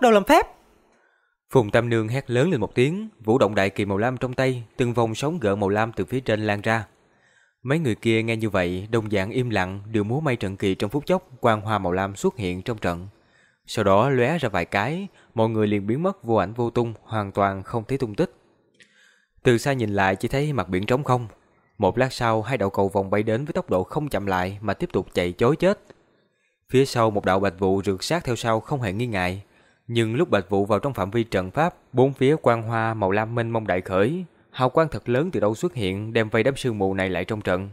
bắt đầu làm phép. Phùng Tam Nương hét lớn lên một tiếng, vũ động đại kỳ màu lam trong tay, từng vòng sóng gợn màu lam từ phía trên lan ra. Mấy người kia nghe như vậy, đồng dạng im lặng, đều múa may trận kỳ trong phút chốc, quang hoa màu lam xuất hiện trong trận. Sau đó lóe ra vài cái, mọi người liền biến mất vô ảnh vô tung, hoàn toàn không thấy tung tích. Từ xa nhìn lại chỉ thấy mặt biển trống không. Một lát sau, hai đạo cầu vòng bay đến với tốc độ không chậm lại mà tiếp tục chạy chối chết. Phía sau một đạo bạch vụ rượt sát theo sau không hề nghi ngại. Nhưng lúc bạch vũ vào trong phạm vi trận pháp, bốn phía quang hoa màu lam mênh mông đại khởi, hào quang thật lớn từ đâu xuất hiện đem vây đám sương mù này lại trong trận.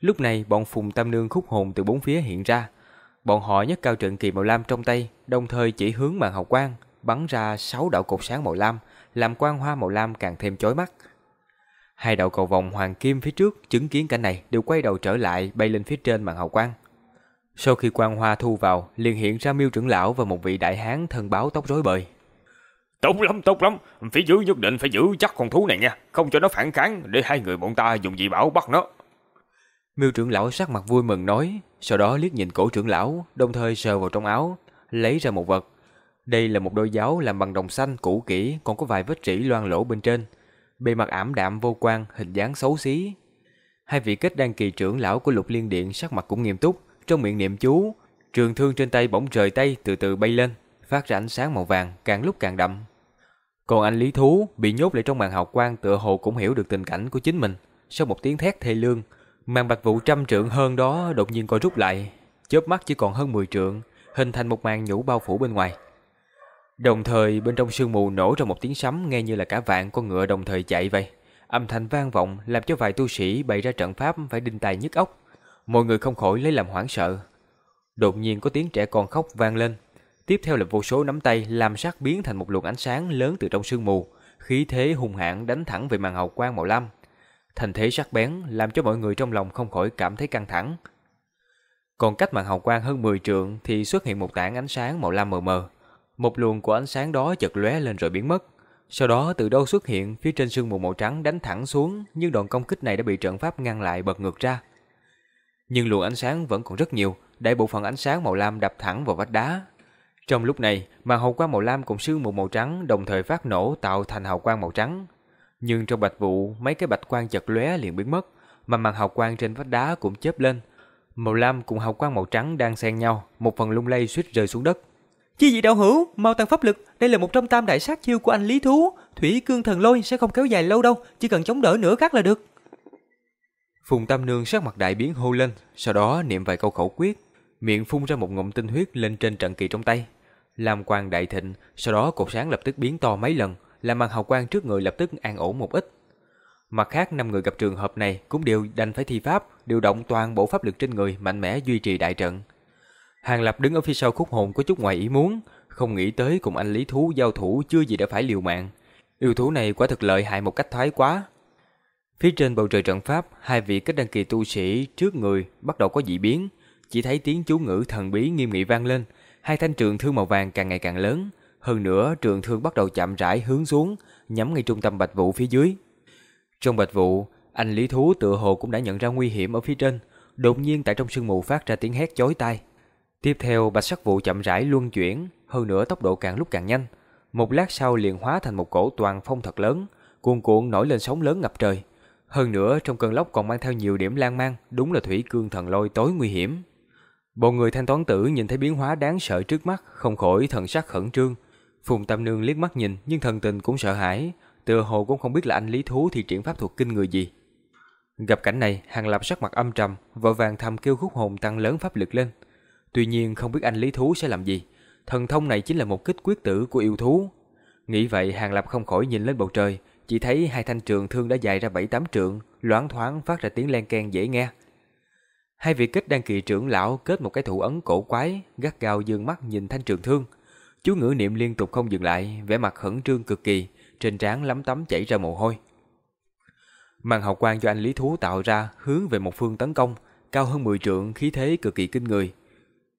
Lúc này bọn Phùng Tam Nương khúc hồn từ bốn phía hiện ra. Bọn họ nhấc cao trận kỳ màu lam trong tay, đồng thời chỉ hướng màn hào quang, bắn ra sáu đạo cột sáng màu lam, làm quang hoa màu lam càng thêm chói mắt. Hai đạo cầu vòng hoàng kim phía trước chứng kiến cảnh này đều quay đầu trở lại bay lên phía trên màn hào quang. Sau khi quang hoa thu vào, liền hiện ra miêu trưởng lão và một vị đại hán thân báo tóc rối bời. Tốt lắm, tốt lắm, phía dưới nhất định phải giữ chắc con thú này nha, không cho nó phản kháng để hai người bọn ta dùng dị bảo bắt nó. Miêu trưởng lão sắc mặt vui mừng nói, sau đó liếc nhìn cổ trưởng lão, đồng thời sờ vào trong áo, lấy ra một vật. Đây là một đôi giáo làm bằng đồng xanh cũ kỹ, còn có vài vết rỉ loang lỗ bên trên. Bề mặt ảm đạm vô quan, hình dáng xấu xí. Hai vị kết đan kỳ trưởng lão của Lục Liên Điện sắc mặt cũng nghiêm túc, trong miệng niệm chú, trường thương trên tay bỗng rời tay từ từ bay lên, phát ra ánh sáng màu vàng càng lúc càng đậm. Còn anh Lý Thú bị nhốt lại trong màn hào quang tựa hồ cũng hiểu được tình cảnh của chính mình. Sau một tiếng thét thê lương, màn bạch vụ trăm trượng hơn đó đột nhiên co rút lại, chớp mắt chỉ còn hơn 10 trượng, hình thành một màn nhũ bao phủ bên ngoài. Đồng thời bên trong sương mù nổ ra một tiếng sấm nghe như là cả vạn con ngựa đồng thời chạy vậy. Âm thanh vang vọng làm cho vài tu sĩ bày ra trận pháp phải đinh tài nhức óc. Mọi người không khỏi lấy làm hoảng sợ. Đột nhiên có tiếng trẻ con khóc vang lên. Tiếp theo là vô số nắm tay làm sắc biến thành một luồng ánh sáng lớn từ trong sương mù, khí thế hung hãn đánh thẳng về màn hào quang màu lam. Thành thế sắc bén làm cho mọi người trong lòng không khỏi cảm thấy căng thẳng. Còn cách màn hào quang hơn 10 trượng thì xuất hiện một tảng ánh sáng màu lam mờ mờ. Một luồng của ánh sáng đó chợt lóe lên rồi biến mất. Sau đó từ đâu xuất hiện phía trên sương mù màu trắng đánh thẳng xuống, nhưng đòn công kích này đã bị trận pháp ngăn lại bật ngược ra. Nhưng luồng ánh sáng vẫn còn rất nhiều, đại bộ phận ánh sáng màu lam đập thẳng vào vách đá. Trong lúc này, màn hào quang màu lam cùng sương mù màu trắng đồng thời phát nổ tạo thành hào quang màu trắng. Nhưng trong bạch vụ, mấy cái bạch quang chật lóe liền biến mất, mà màn hào quang trên vách đá cũng chớp lên. Màu lam cùng hào quang màu trắng đang xen nhau, một phần lung lay suýt rơi xuống đất. Chi vị đạo hữu, mau tăng pháp lực, đây là một trong tam đại sát chiêu của anh Lý Thú. Thủy cương thần lôi sẽ không kéo dài lâu đâu, chỉ cần chống đỡ nửa khắc là được. Phùng Tam Nương sắc mặt đại biến hô lên, sau đó niệm vài câu khẩu quyết, miệng phun ra một ngụm tinh huyết lên trên trận kỳ trong tay. Làm quang đại thịnh, sau đó cột sáng lập tức biến to mấy lần, làm màn hào quang trước người lập tức an ổn một ít. Mặt khác năm người gặp trường hợp này cũng đều đành phải thi pháp, điều động toàn bộ pháp lực trên người mạnh mẽ duy trì đại trận. Hàng Lập đứng ở phía sau khúc hồn có chút ngoài ý muốn, không nghĩ tới cùng anh Lý Thú giao thủ chưa gì đã phải liều mạng. Yêu thú này quả thực lợi hại một cách thái quá. Phía trên bầu trời trận pháp, hai vị kết đăng kỳ tu sĩ trước người bắt đầu có dị biến, chỉ thấy tiếng chú ngữ thần bí nghiêm nghị vang lên, hai thanh trường thương màu vàng càng ngày càng lớn, hơn nữa trường thương bắt đầu chậm rãi hướng xuống, nhắm ngay trung tâm bạch vụ phía dưới. Trong bạch vụ, anh Lý Thú tựa hồ cũng đã nhận ra nguy hiểm ở phía trên, đột nhiên tại trong sương mù phát ra tiếng hét chói tai. Tiếp theo bạch sắc vụ chậm rãi luân chuyển, hơn nữa tốc độ càng lúc càng nhanh. Một lát sau liền hóa thành một cổ toàn phong thật lớn, cuồn cuộn nổi lên sóng lớn ngập trời. Hơn nữa trong cơn lốc còn mang theo nhiều điểm lan man đúng là thủy cương thần lôi tối nguy hiểm. Bộ người thanh toán tử nhìn thấy biến hóa đáng sợ trước mắt, không khỏi thần sắc khẩn trương. Phùng Tam Nương liếc mắt nhìn, nhưng thần tình cũng sợ hãi, tựa hồ cũng không biết là anh lý thú thì triển pháp thuộc kinh người gì. Gặp cảnh này, Hàng Lập sắc mặt âm trầm, vội vàng thầm kêu khúc hồn tăng lớn pháp lực lên. Tuy nhiên không biết anh lý thú sẽ làm gì, thần thông này chính là một kích quyết tử của yêu thú. Nghĩ vậy Hàng Lập không khỏi nhìn lên bầu trời, chỉ thấy hai thanh trường thương đã dài ra bảy tám trượng, loáng thoáng phát ra tiếng len keng dễ nghe. Hai vị kích đăng kỳ trưởng lão kết một cái thủ ấn cổ quái, gắt gao dương mắt nhìn thanh trường thương. Chú ngữ niệm liên tục không dừng lại, vẻ mặt khẩn trương cực kỳ, trên trán lấm tấm chảy ra mồ hôi. Màn hào quang do anh Lý Thú tạo ra hướng về một phương tấn công, cao hơn 10 trượng, khí thế cực kỳ kinh người.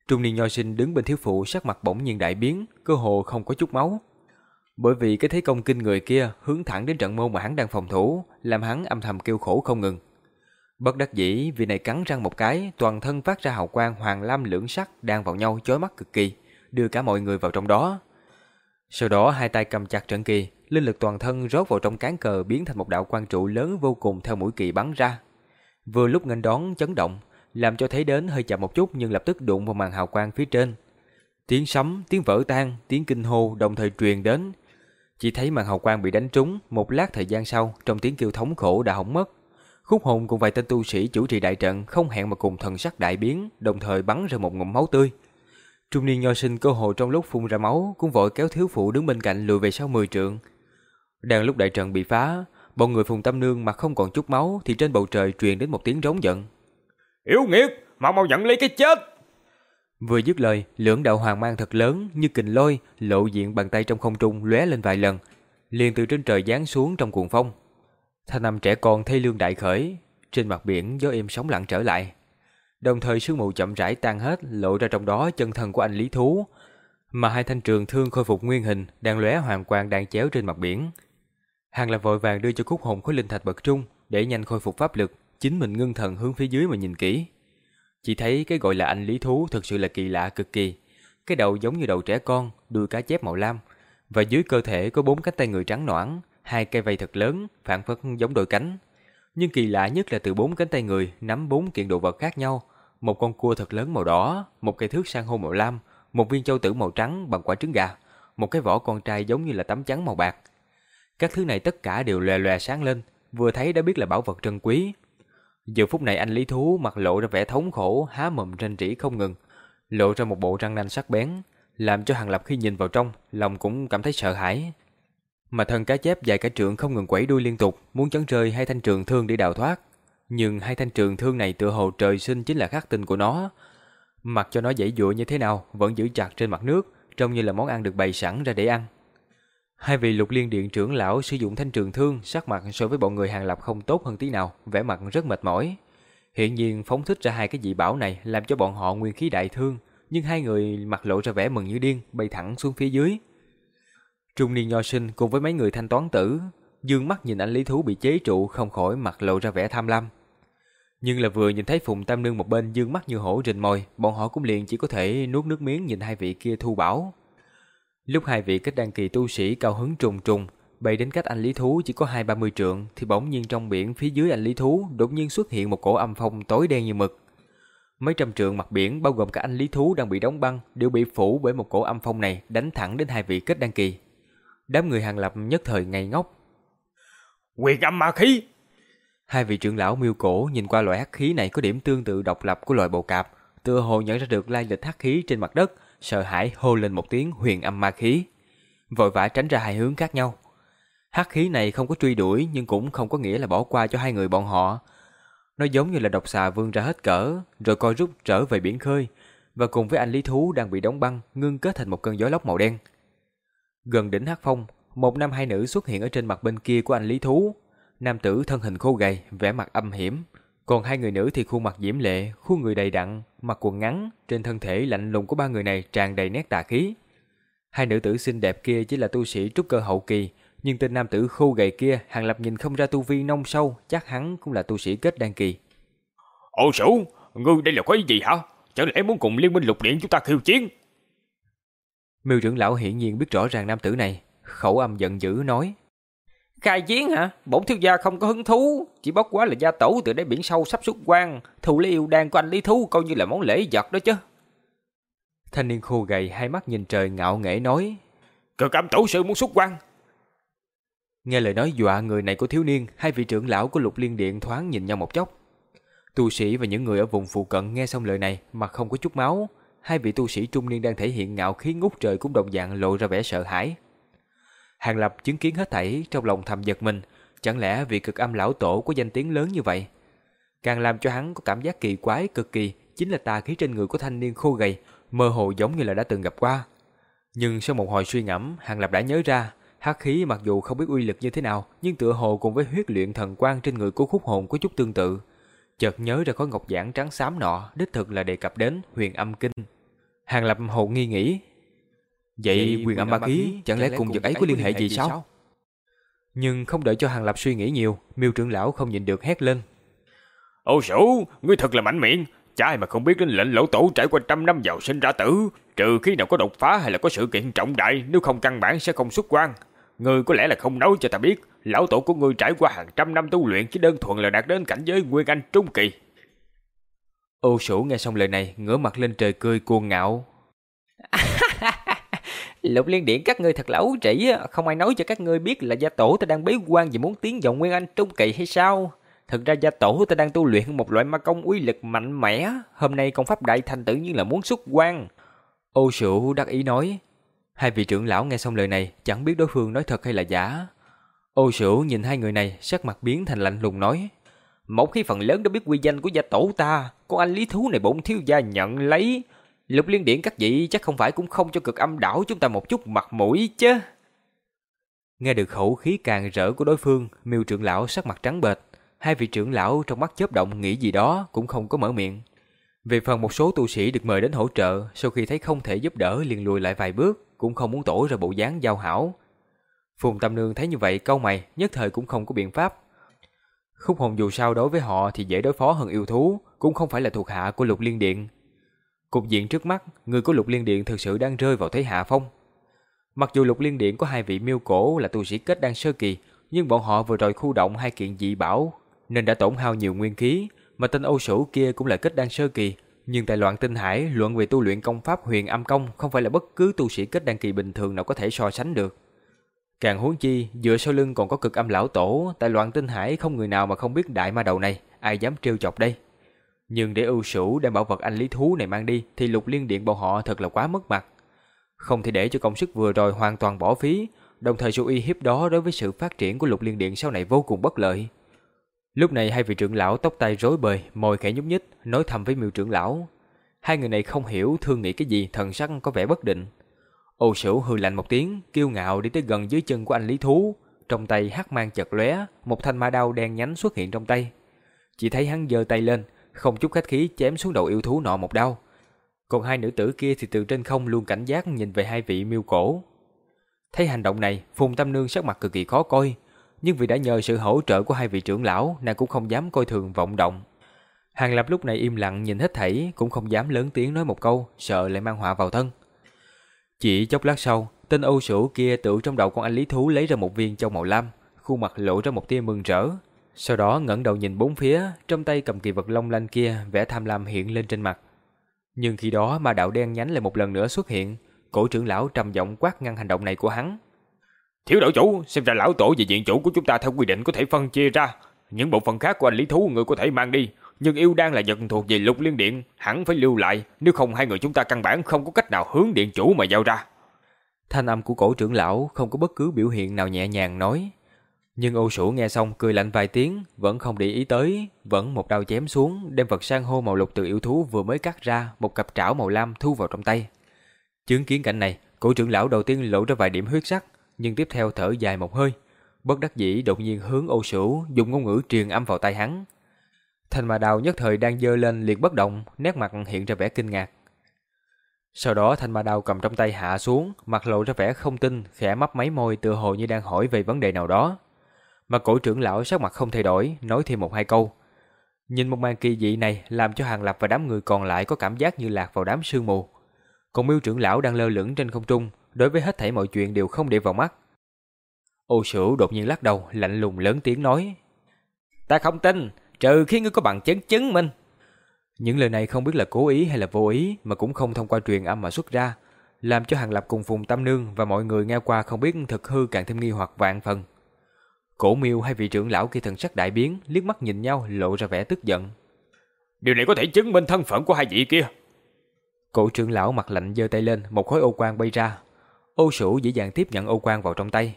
Trung niên nho sinh đứng bên thiếu phụ sắc mặt bỗng nhiên đại biến, cơ hồ không có chút máu. Bởi vì cái thế công kinh người kia hướng thẳng đến trận môn mà hắn đang phòng thủ, làm hắn âm thầm kêu khổ không ngừng. Bất đắc dĩ, vì này cắn răng một cái, toàn thân phát ra hào quang hoàng lam lưỡng sắc đang vào nhau chói mắt cực kỳ, đưa cả mọi người vào trong đó. Sau đó hai tay cầm chặt trận kỳ, linh lực toàn thân rót vào trong cán cờ biến thành một đạo quang trụ lớn vô cùng theo mũi kỳ bắn ra. Vừa lúc nghênh đón chấn động, làm cho thấy đến hơi chậm một chút nhưng lập tức đụng vào màn hào quang phía trên. Tiếng sấm, tiếng vỡ tan, tiếng kinh hô đồng thời truyền đến. Chỉ thấy màn hào quang bị đánh trúng, một lát thời gian sau, trong tiếng kêu thống khổ đã hỏng mất. Khúc hồn cùng vài tên tu sĩ chủ trì đại trận không hẹn mà cùng thần sắc đại biến, đồng thời bắn ra một ngụm máu tươi. Trung niên nho sinh cơ hội trong lúc phun ra máu, cũng vội kéo thiếu phụ đứng bên cạnh lùi về sau 10 trượng. Đang lúc đại trận bị phá, bọn người Phùng Tâm Nương mà không còn chút máu thì trên bầu trời truyền đến một tiếng rống giận. Yếu nghiệt, mau mau nhận lấy cái chết. Vừa dứt lời, lưỡng đạo hoàng mang thật lớn như kình lôi lộ diện bàn tay trong không trung lóe lên vài lần, liền từ trên trời giáng xuống trong cuồng phong. Thanh âm trẻ con thấy lương đại khởi, trên mặt biển gió êm sóng lặng trở lại. Đồng thời sương mù chậm rãi tan hết, lộ ra trong đó chân thân của anh Lý Thú, mà hai thanh trường thương khôi phục nguyên hình đang lóe hoàng quang đang chéo trên mặt biển. Hàng Lập vội vàng đưa cho Cúc Hồn khối linh thạch bậc trung để nhanh khôi phục pháp lực, chính mình ngưng thần hướng phía dưới mà nhìn kỹ. Chỉ thấy cái gọi là anh lý thú thực sự là kỳ lạ cực kỳ. Cái đầu giống như đầu trẻ con, đuôi cá chép màu lam, và dưới cơ thể có bốn cánh tay người trắng nõn, hai cây vây thật lớn, phản phất giống đôi cánh. Nhưng kỳ lạ nhất là từ bốn cánh tay người nắm bốn kiện đồ vật khác nhau, một con cua thật lớn màu đỏ, một cây thước san hô màu lam, một viên châu tử màu trắng bằng quả trứng gà, một cái vỏ con trai giống như là tấm trắng màu bạc. Các thứ này tất cả đều lòe lòe sáng lên, vừa thấy đã biết là bảo vật trân quý. Giờ phút này anh Lý Thú mặt lộ ra vẻ thống khổ, há mồm rên rỉ không ngừng, lộ ra một bộ răng nanh sắc bén, làm cho Hàng Lập khi nhìn vào trong, lòng cũng cảm thấy sợ hãi. Mà thân cá chép dài cả trượng không ngừng quẩy đuôi liên tục, muốn chấn rơi hai thanh trường thương để đào thoát. Nhưng hai thanh trường thương này tựa hồ trời sinh chính là khắc tinh của nó. Mặc cho nó dãy dụa như thế nào, vẫn giữ chặt trên mặt nước, trông như là món ăn được bày sẵn ra để ăn. Hai vị lục liên điện trưởng lão sử dụng thanh trường thương, sắc mặt so với bọn người hàng lập không tốt hơn tí nào, vẻ mặt rất mệt mỏi. Hiện nhiên phóng thích ra hai cái dị bảo này làm cho bọn họ nguyên khí đại thương, nhưng hai người mặt lộ ra vẻ mừng như điên, bay thẳng xuống phía dưới. Trung niên nho sinh cùng với mấy người thanh toán tử, dương mắt nhìn anh lý thú bị chế trụ không khỏi mặt lộ ra vẻ tham lam. Nhưng là vừa nhìn thấy Phùng Tam Nương một bên dương mắt như hổ rình mồi, bọn họ cũng liền chỉ có thể nuốt nước miếng nhìn hai vị kia thu bảo. Lúc hai vị kết đăng kỳ tu sĩ cao hứng trùng trùng, bay đến cách anh Lý Thú chỉ có hai ba mươi trượng, thì bỗng nhiên trong biển phía dưới anh Lý Thú đột nhiên xuất hiện một cổ âm phong tối đen như mực. Mấy trăm trượng mặt biển bao gồm cả anh Lý Thú đang bị đóng băng đều bị phủ bởi một cổ âm phong này đánh thẳng đến hai vị kết đăng kỳ. Đám người hàng lập nhất thời ngây ngốc. Quyền âm ma khí! Hai vị trưởng lão miêu cổ nhìn qua loại hắc khí này có điểm tương tự độc lập của loài bầu cạp, tựa hồ nhận ra được lai lịch hắc khí trên mặt đất, sợ hãi hô lên một tiếng huyền âm ma khí, vội vã tránh ra hai hướng khác nhau. Hắc khí này không có truy đuổi nhưng cũng không có nghĩa là bỏ qua cho hai người bọn họ. Nó giống như là độc xà vươn ra hết cỡ, rồi coi rút trở về biển khơi, và cùng với anh Lý Thú đang bị đóng băng, ngưng kết thành một cơn gió lốc màu đen. Gần đỉnh hắc phong, một nam hai nữ xuất hiện ở trên mặt bên kia của anh Lý Thú. Nam tử thân hình khô gầy, vẻ mặt âm hiểm, còn hai người nữ thì khuôn mặt diễm lệ, khuôn người đầy đặn, mặc quần ngắn, trên thân thể lạnh lùng của ba người này tràn đầy nét tà khí. Hai nữ tử xinh đẹp kia chỉ là tu sĩ trúc cơ hậu kỳ, nhưng tên nam tử khô gầy kia Hàng Lập nhìn không ra tu vi nông sâu, chắc hắn cũng là tu sĩ kết đan kỳ. Ồ sủ, ngươi đây là quái gì hả? Chẳng lẽ muốn cùng liên minh lục điện chúng ta khiêu chiến? Miêu trưởng lão hiển nhiên biết rõ ràng nam tử này, khẩu âm giận dữ nói. Khai chiến hả? Bổn thiếu gia không có hứng thú, chỉ bất quá là gia tổ từ đáy biển sâu sắp xuất quan, thù lấy yêu đan của anh Lý Thú coi như là món lễ vật đó chứ. Thanh niên khô gầy hai mắt nhìn trời ngạo nghễ nói. Cờ cảm tổ sư muốn xuất quan. Nghe lời nói dọa người này của thiếu niên, hai vị trưởng lão của lục liên điện thoáng nhìn nhau một chốc. Tu sĩ và những người ở vùng phụ cận nghe xong lời này mà không có chút máu. Hai vị tu sĩ trung niên đang thể hiện ngạo khí ngút trời cũng đồng dạng lộ ra vẻ sợ hãi. Hàng Lập chứng kiến hết thảy trong lòng thầm giật mình, chẳng lẽ vị cực âm lão tổ có danh tiếng lớn như vậy? Càng làm cho hắn có cảm giác kỳ quái cực kỳ, chính là tà khí trên người của thanh niên khô gầy, mơ hồ giống như là đã từng gặp qua. Nhưng sau một hồi suy ngẫm, Hàng Lập đã nhớ ra, hắc khí mặc dù không biết uy lực như thế nào, nhưng tựa hồ cùng với huyết luyện thần quang trên người của khúc hồn có chút tương tự. Chợt nhớ ra có ngọc giản trắng xám nọ, đích thực là đề cập đến huyền âm kinh. Hàng Lập hồ nghi nghĩ, Vậy quyền âm ma khí chẳng lẽ cùng vật ấy có liên hệ gì sao? Nhưng không đợi cho Hàng Lập suy nghĩ nhiều, miêu trưởng lão không nhìn được hét lên. Ô sủ, ngươi thật là mạnh miệng, trai mà không biết đến lệnh lão tổ trải qua trăm năm giàu sinh ra tử, trừ khi nào có đột phá hay là có sự kiện trọng đại, nếu không căn bản sẽ không xuất quan. Ngươi có lẽ là không nói cho ta biết, lão tổ của ngươi trải qua hàng trăm năm tu luyện chỉ đơn thuần là đạt đến cảnh giới nguyên anh trung kỳ. Ô Sủ nghe xong lời này, ngửa mặt lên trời cười cuồng ngạo. Lục Liên Điện các ngươi thật là ấu trĩ, không ai nói cho các ngươi biết là gia tổ ta đang bế quan vì muốn tiến vào nguyên anh trung kỳ hay sao? Thực ra gia tổ ta đang tu luyện một loại ma công uy lực mạnh mẽ, hôm nay công pháp đại thành tự nhiên là muốn xuất quan. Ô Sủ đắc ý nói. Hai vị trưởng lão nghe xong lời này, chẳng biết đối phương nói thật hay là giả. Ô sử nhìn hai người này, sắc mặt biến thành lạnh lùng nói. Một khi phần lớn đã biết quy danh của gia tổ ta, con anh lý thú này bổn thiếu gia nhận lấy. Lục liên điện các vị chắc không phải cũng không cho cực âm đảo chúng ta một chút mặt mũi chứ. Nghe được khẩu khí càng rỡ của đối phương, miêu trưởng lão sắc mặt trắng bệch. Hai vị trưởng lão trong mắt chớp động nghĩ gì đó cũng không có mở miệng. Về phần một số tu sĩ được mời đến hỗ trợ, sau khi thấy không thể giúp đỡ liền lùi lại vài bước, cũng không muốn tổ ra bộ dáng giao hảo. Phùng Tâm Nương thấy như vậy câu mày, nhất thời cũng không có biện pháp. Khúc hồn dù sao đối với họ thì dễ đối phó hơn yêu thú, cũng không phải là thuộc hạ của Lục Liên Điện. Cục diện trước mắt, người của Lục Liên Điện thực sự đang rơi vào thế hạ phong. Mặc dù Lục Liên Điện có hai vị miêu cổ là tu sĩ kết đang sơ kỳ, nhưng bọn họ vừa rồi khu động hai kiện dị bảo nên đã tổn hao nhiều nguyên khí, mà tên Âu sử kia cũng là kết đang sơ kỳ, nhưng tại loạn tinh hải luận về tu luyện công pháp huyền âm công không phải là bất cứ tu sĩ kết đang kỳ bình thường nào có thể so sánh được. Càng huống chi, dựa sau lưng còn có cực âm lão tổ, tại loạn tinh hải không người nào mà không biết đại ma đầu này, ai dám trêu chọc đây. Nhưng để ưu sủ đem bảo vật anh lý thú này mang đi thì lục liên điện bọn họ thật là quá mất mặt. Không thể để cho công sức vừa rồi hoàn toàn bỏ phí, đồng thời sự uy hiếp đó đối với sự phát triển của lục liên điện sau này vô cùng bất lợi. Lúc này hai vị trưởng lão tóc tai rối bời, môi khẽ nhúc nhích, nói thầm với miêu trưởng lão. Hai người này không hiểu thương nghĩ cái gì, thần sắc có vẻ bất định. Ô Sửu hừ lạnh một tiếng, kiêu ngạo đi tới gần dưới chân của anh Lý Thú, trong tay hắc mang chật lóe, một thanh ma đao đen nhánh xuất hiện trong tay. Chỉ thấy hắn giơ tay lên, không chút khách khí chém xuống đầu yêu thú nọ một đao. Còn hai nữ tử kia thì từ trên không luôn cảnh giác nhìn về hai vị miêu cổ. Thấy hành động này, Phùng Tâm Nương sắc mặt cực kỳ khó coi, nhưng vì đã nhờ sự hỗ trợ của hai vị trưởng lão, nàng cũng không dám coi thường vọng động. Hàng Lập lúc này im lặng nhìn hết thảy, cũng không dám lớn tiếng nói một câu, sợ lại mang họa vào thân. Chỉ chốc lát sau, tên Âu Sửu kia tự trong đầu con anh Lý Thú lấy ra một viên châu màu lam, khuôn mặt lộ ra một tia mừng rỡ. Sau đó ngẩng đầu nhìn bốn phía, trong tay cầm kỳ vật long lanh kia, vẻ tham lam hiện lên trên mặt. Nhưng khi đó ma đạo đen nhánh lại một lần nữa xuất hiện, cổ trưởng lão trầm giọng quát ngăn hành động này của hắn. Thiếu đạo chủ, xem ra lão tổ và diện chủ của chúng ta theo quy định có thể phân chia ra. Những bộ phận khác của anh Lý Thú người có thể mang đi, nhưng yêu đang là vật thuộc về lục liên điện, hẳn phải lưu lại, nếu không hai người chúng ta căn bản không có cách nào hướng điện chủ mà giao ra. Thanh âm của cổ trưởng lão không có bất cứ biểu hiện nào nhẹ nhàng nói. Nhưng ô sủ nghe xong cười lạnh vài tiếng, vẫn không để ý tới, vẫn một đao chém xuống, đem vật sang hô màu lục từ yêu thú vừa mới cắt ra, một cặp trảo màu lam thu vào trong tay. Chứng kiến cảnh này, cổ trưởng lão đầu tiên lộ ra vài điểm huyết sắc, nhưng tiếp theo thở dài một hơi, bất đắc dĩ đột nhiên hướng ô sủ dùng ngôn ngữ truyền âm vào tay hắn. Thanh mà đào nhất thời đang dơ lên liền bất động, nét mặt hiện ra vẻ kinh ngạc. Sau đó thanh ma đao cầm trong tay hạ xuống, mặt lộ ra vẻ không tin, khẽ mấp máy môi tựa hồ như đang hỏi về vấn đề nào đó. Mà cổ trưởng lão sắc mặt không thay đổi, nói thêm một hai câu. Nhìn một màn kỳ dị này làm cho Hàng Lập và đám người còn lại có cảm giác như lạc vào đám sương mù. Còn miêu trưởng lão đang lơ lửng trên không trung, đối với hết thảy mọi chuyện đều không để vào mắt. Ô sửu đột nhiên lắc đầu, lạnh lùng lớn tiếng nói. Ta không tin, trừ khi ngươi có bằng chứng chứng minh. Những lời này không biết là cố ý hay là vô ý mà cũng không thông qua truyền âm mà xuất ra, làm cho Hàng Lập cùng Phùng Tam Nương và mọi người nghe qua không biết thực hư càng thêm nghi hoặc vạn phần. Cổ miêu hai vị trưởng lão kia thần sắc đại biến, liếc mắt nhìn nhau lộ ra vẻ tức giận. Điều này có thể chứng minh thân phận của hai vị kia. Cổ trưởng lão mặt lạnh giơ tay lên, một khối ô quang bay ra. Ô sủ dễ dàng tiếp nhận ô quang vào trong tay.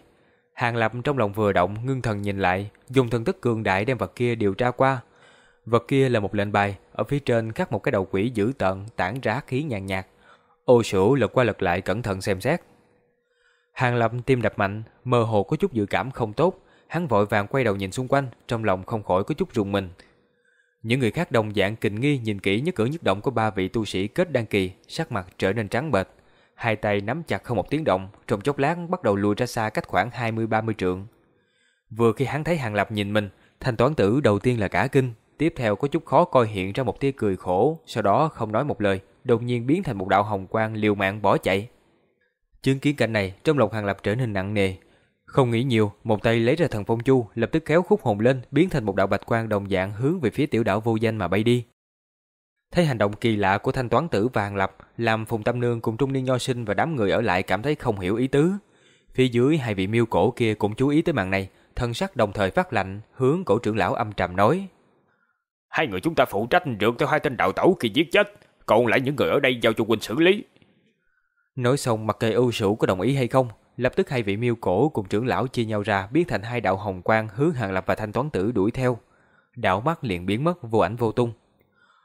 Hàng Lập trong lòng vừa động, ngưng thần nhìn lại, dùng thần thức cường đại đem vật kia điều tra qua. Vật kia là một lệnh bài, ở phía trên khắc một cái đầu quỷ dữ tợn, tản ra khí nhàn nhạt. Ô sủ lật qua lật lại cẩn thận xem xét. Hàng Lập tim đập mạnh, mơ hồ có chút dự cảm không tốt, hắn vội vàng quay đầu nhìn xung quanh, trong lòng không khỏi có chút rùng mình. Những người khác đồng dạng kình nghi nhìn kỹ nhất cử nhất động của ba vị tu sĩ kết đăng kỳ, sắc mặt trở nên trắng bệch, hai tay nắm chặt không một tiếng động, trong chốc lát bắt đầu lùi ra xa cách khoảng 20-30 trượng. Vừa khi hắn thấy Hàng Lập nhìn mình, thanh toán tử đầu tiên là cả kinh, tiếp theo có chút khó coi hiện ra một tia cười khổ, sau đó không nói một lời, đột nhiên biến thành một đạo hồng quang liều mạng bỏ chạy. Chứng kiến cảnh này, trong lòng Hàng Lập trở nên nặng nề. Không nghĩ nhiều, một tay lấy ra thần phong chu, lập tức kéo khúc hồn lên, biến thành một đạo bạch quang đồng dạng hướng về phía tiểu đảo vô danh mà bay đi. Thấy hành động kỳ lạ của thanh toán tử và Hàng Lập, làm Phùng Tâm Nương cùng trung niên nho sinh và đám người ở lại cảm thấy không hiểu ý tứ. Phía dưới hai vị miêu cổ kia cũng chú ý tới màn này, thân sắc đồng thời phát lạnh, hướng cổ trưởng lão âm trầm nói. Hai người chúng ta phụ trách rượt theo hai tên đạo tẩu khi giết chết, còn lại những người ở đây giao cho huynh xử lý. Nói xong mặc kệ ưu sủ có đồng ý hay không, lập tức hai vị miêu cổ cùng trưởng lão chia nhau ra biến thành hai đạo hồng quang hướng Hàng Lập và Thanh Toán Tử đuổi theo. Đạo mắt liền biến mất vô ảnh vô tung.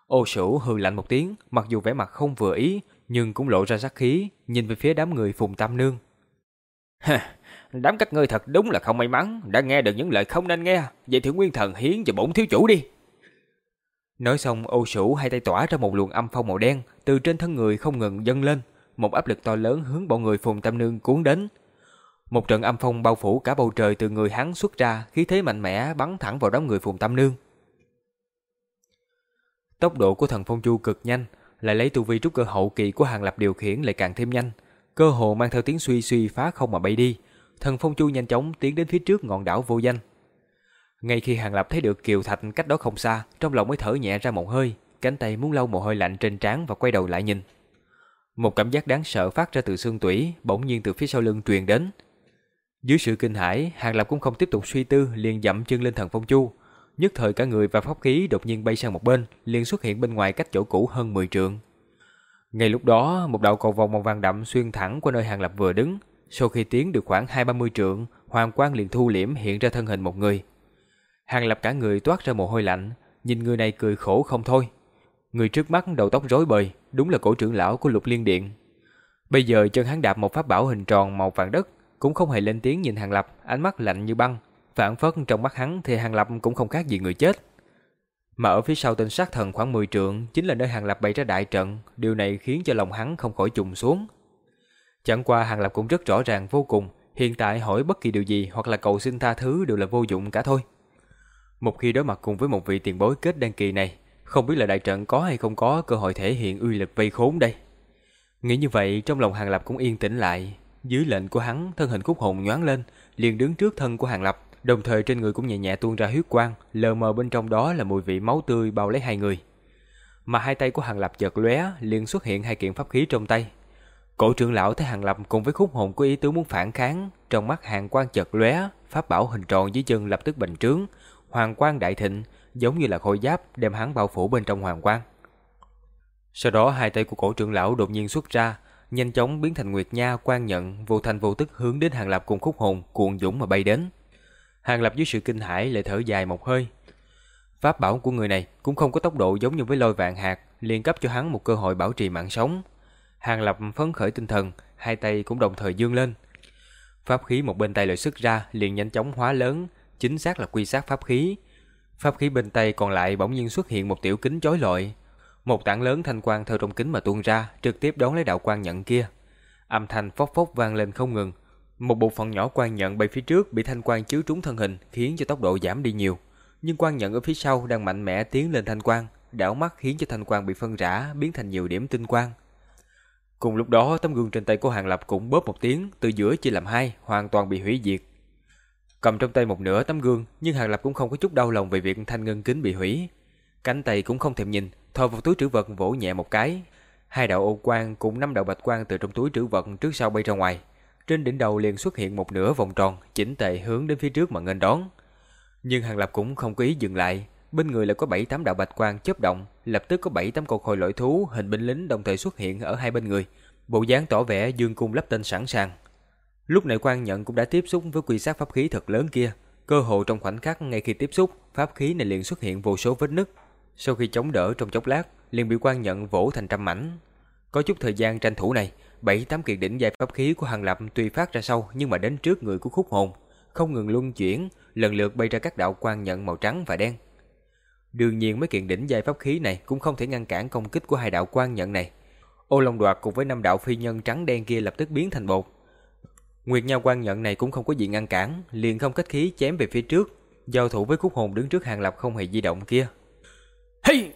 Ô sủ hừ lạnh một tiếng, mặc dù vẻ mặt không vừa ý, nhưng cũng lộ ra sát khí, nhìn về phía đám người Phùng Tam Nương. Ha, đám các ngươi thật đúng là không may mắn, đã nghe được những lời không nên nghe, vậy thì nguyên thần hiến cho bổn thiếu chủ đi. Nói xong, ô sủ hai tay tỏa ra một luồng âm phong màu đen, từ trên thân người không ngừng dâng lên, một áp lực to lớn hướng bọn người Phùng Tam Nương cuốn đến. Một trận âm phong bao phủ cả bầu trời từ người hắn xuất ra, khí thế mạnh mẽ bắn thẳng vào đám người Phùng Tam Nương. Tốc độ của thần phong chu cực nhanh, lại lấy tu vi trúc cơ hậu kỳ của Hàng Lập điều khiển lại càng thêm nhanh, cơ hồ mang theo tiếng suy suy phá không mà bay đi. Thần phong chu nhanh chóng tiến đến phía trước ngọn đảo vô danh. Ngay khi Hàng Lập thấy được Kiều Thạch cách đó không xa, trong lòng mới thở nhẹ ra một hơi, cánh tay muốn lau mồ hôi lạnh trên trán và quay đầu lại nhìn. Một cảm giác đáng sợ phát ra từ xương tủy, bỗng nhiên từ phía sau lưng truyền đến. Dưới sự kinh hãi, Hàng Lập cũng không tiếp tục suy tư, liền dậm chân lên thần phong chu. Nhất thời cả người và pháp khí đột nhiên bay sang một bên, liền xuất hiện bên ngoài cách chỗ cũ hơn 10 trượng. Ngay lúc đó, một đạo cầu vòng màu vàng đậm xuyên thẳng qua nơi Hàng Lập vừa đứng. Sau khi tiến được khoảng 2-30 trượng, hoàng quang liền thu liễm hiện ra thân hình một người. Hàng Lập cả người toát ra mồ hôi lạnh, nhìn người này cười khổ không thôi. Người trước mắt đầu tóc rối bời, đúng là cổ trưởng lão của Lục Liên Điện. Bây giờ chân hắn đạp một pháp bảo hình tròn màu vàng đất, cũng không hề lên tiếng nhìn Hàng Lập, ánh mắt lạnh như băng. Phản phất trong mắt hắn thì Hàng Lập cũng không khác gì người chết. Mà ở phía sau tên sát thần khoảng 10 trượng chính là nơi Hàng Lập bày ra đại trận, điều này khiến cho lòng hắn không khỏi trùng xuống. Chẳng qua Hàng Lập cũng rất rõ ràng vô cùng, hiện tại hỏi bất kỳ điều gì hoặc là cầu xin tha thứ đều là vô dụng cả thôi. Một khi đối mặt cùng với một vị tiền bối kết đăng kỳ này, không biết là đại trận có hay không có cơ hội thể hiện uy lực vây khốn đây. Nghĩ như vậy, trong lòng Hàng Lập cũng yên tĩnh lại. Dưới lệnh của hắn, thân hình khúc hồn nhoáng lên, liền đứng trước thân của Hàng Lập, đồng thời trên người cũng nhẹ nhẹ tuôn ra huyết quang, lờ mờ bên trong đó là mùi vị máu tươi bao lấy hai người. Mà hai tay của Hàng Lập chợt lóe, liền xuất hiện hai kiện pháp khí trong tay. Cổ trưởng lão thấy Hàng Lập cùng với khúc hồn có ý tứ muốn phản kháng, trong mắt hàng quang chợt lóe, pháp bảo hình tròn dưới chân lập tức bành trướng, hoàng quang đại thịnh, giống như là khôi giáp đem hắn bao phủ bên trong hoàng quang. Sau đó hai tay của cổ trưởng lão đột nhiên xuất ra, nhanh chóng biến thành nguyệt nha quan nhận, vô thành vô tức hướng đến Hàng Lập cùng khúc hồn cuồng dũng mà bay đến. Hàng Lập dưới sự kinh hãi lại thở dài một hơi. Pháp bảo của người này cũng không có tốc độ giống như với lôi vạn hạt, liền cấp cho hắn một cơ hội bảo trì mạng sống. Hàng Lập phấn khởi tinh thần, hai tay cũng đồng thời dương lên. Pháp khí một bên tay lại xuất ra, liền nhanh chóng hóa lớn, chính xác là quy sát pháp khí. Pháp khí bên tay còn lại bỗng nhiên xuất hiện một tiểu kính chói lọi. Một tảng lớn thanh quang theo trong kính mà tuôn ra, trực tiếp đón lấy đạo quang nhận kia. Âm thanh phốc phốc vang lên không ngừng. Một bộ phận nhỏ quang nhận bay phía trước bị thanh quang chiếu trúng thân hình, khiến cho tốc độ giảm đi nhiều. Nhưng quang nhận ở phía sau đang mạnh mẽ tiến lên thanh quang, đảo mắt khiến cho thanh quang bị phân rã, biến thành nhiều điểm tinh quang. Cùng lúc đó, tấm gương trên tay của Hàng Lập cũng bóp một tiếng, từ giữa chia làm hai, hoàn toàn bị hủy diệt. Cầm trong tay một nửa tấm gương, nhưng Hàng Lập cũng không có chút đau lòng về việc thanh ngân kính bị hủy. Cánh tay cũng không thèm nhìn, thò vào túi trữ vật vỗ nhẹ một cái. Hai đạo ô quang cùng năm đạo bạch quang từ trong túi trữ vật trước sau bay ra ngoài. Trên đỉnh đầu liền xuất hiện một nửa vòng tròn, chỉnh tề hướng đến phía trước mà nghênh đón. Nhưng Hàng Lập cũng không có ý dừng lại, bên người lại có bảy tám đạo bạch quang chớp động, lập tức có bảy tám cột khôi lỗi thú hình binh lính đồng thời xuất hiện ở hai bên người, bộ dáng tỏ vẻ dương cung lắp tên sẵn sàng. Lúc này quan nhận cũng đã tiếp xúc với quy sát pháp khí thật lớn kia, cơ hồ trong khoảnh khắc ngay khi tiếp xúc, pháp khí này liền xuất hiện vô số vết nứt. Sau khi chống đỡ trong chốc lát, liền bị quan nhận vỗ thành trăm mảnh. Có chút thời gian tranh thủ này, bảy tám kiệt đỉnh dài pháp khí của Hàng Lập tuy phát ra sâu nhưng mà đến trước người của khúc hồn, không ngừng luân chuyển, lần lượt bay ra các đạo quan nhận màu trắng và đen. Đương nhiên mấy kiện đỉnh dài pháp khí này cũng không thể ngăn cản công kích của hai đạo quan nhận này. Ô Long Đoạt cùng với năm đạo phi nhân trắng đen kia lập tức biến thành bột. Nguyệt Nha quan nhận này cũng không có gì ngăn cản, liền không cách khí chém về phía trước, giao thủ với khúc hồn đứng trước hàng lập không hề di động kia. Hey!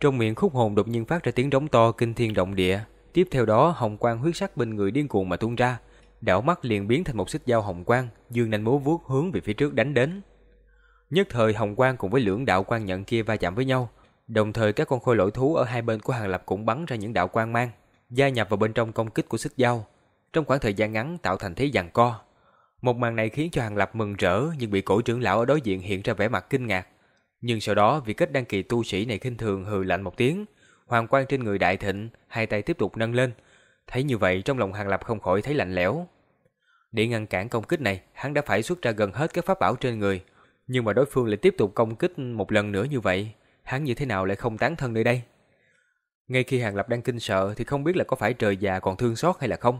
Trong miệng khúc hồn đột nhiên phát ra tiếng rống to kinh thiên động địa, tiếp theo đó hồng quang huyết sắc bên người điên cuồng mà tuôn ra, đảo mắt liền biến thành một xích dao hồng quang, dương nhanh múa vuốt hướng về phía trước đánh đến. Nhất thời hồng quang cùng với lưỡng đạo quang nhận kia va chạm với nhau, đồng thời các con khôi lỗi thú ở hai bên của hàng lập cũng bắn ra những đạo quang mang, gia nhập vào bên trong công kích của xích dao, trong khoảng thời gian ngắn tạo thành thế giằng co. Một màn này khiến cho hàng lập mừng rỡ nhưng bị cổ trưởng lão ở đối diện hiện ra vẻ mặt kinh ngạc. Nhưng sau đó vị kết đăng kỳ tu sĩ này khinh thường hừ lạnh một tiếng, hoàng quang trên người đại thịnh, hai tay tiếp tục nâng lên. Thấy như vậy trong lòng hàng lập không khỏi thấy lạnh lẽo. Để ngăn cản công kích này, hắn đã phải xuất ra gần hết các pháp bảo trên người. Nhưng mà đối phương lại tiếp tục công kích một lần nữa như vậy, hắn như thế nào lại không tán thân nơi đây? Ngay khi Hàng Lập đang kinh sợ thì không biết là có phải trời già còn thương xót hay là không.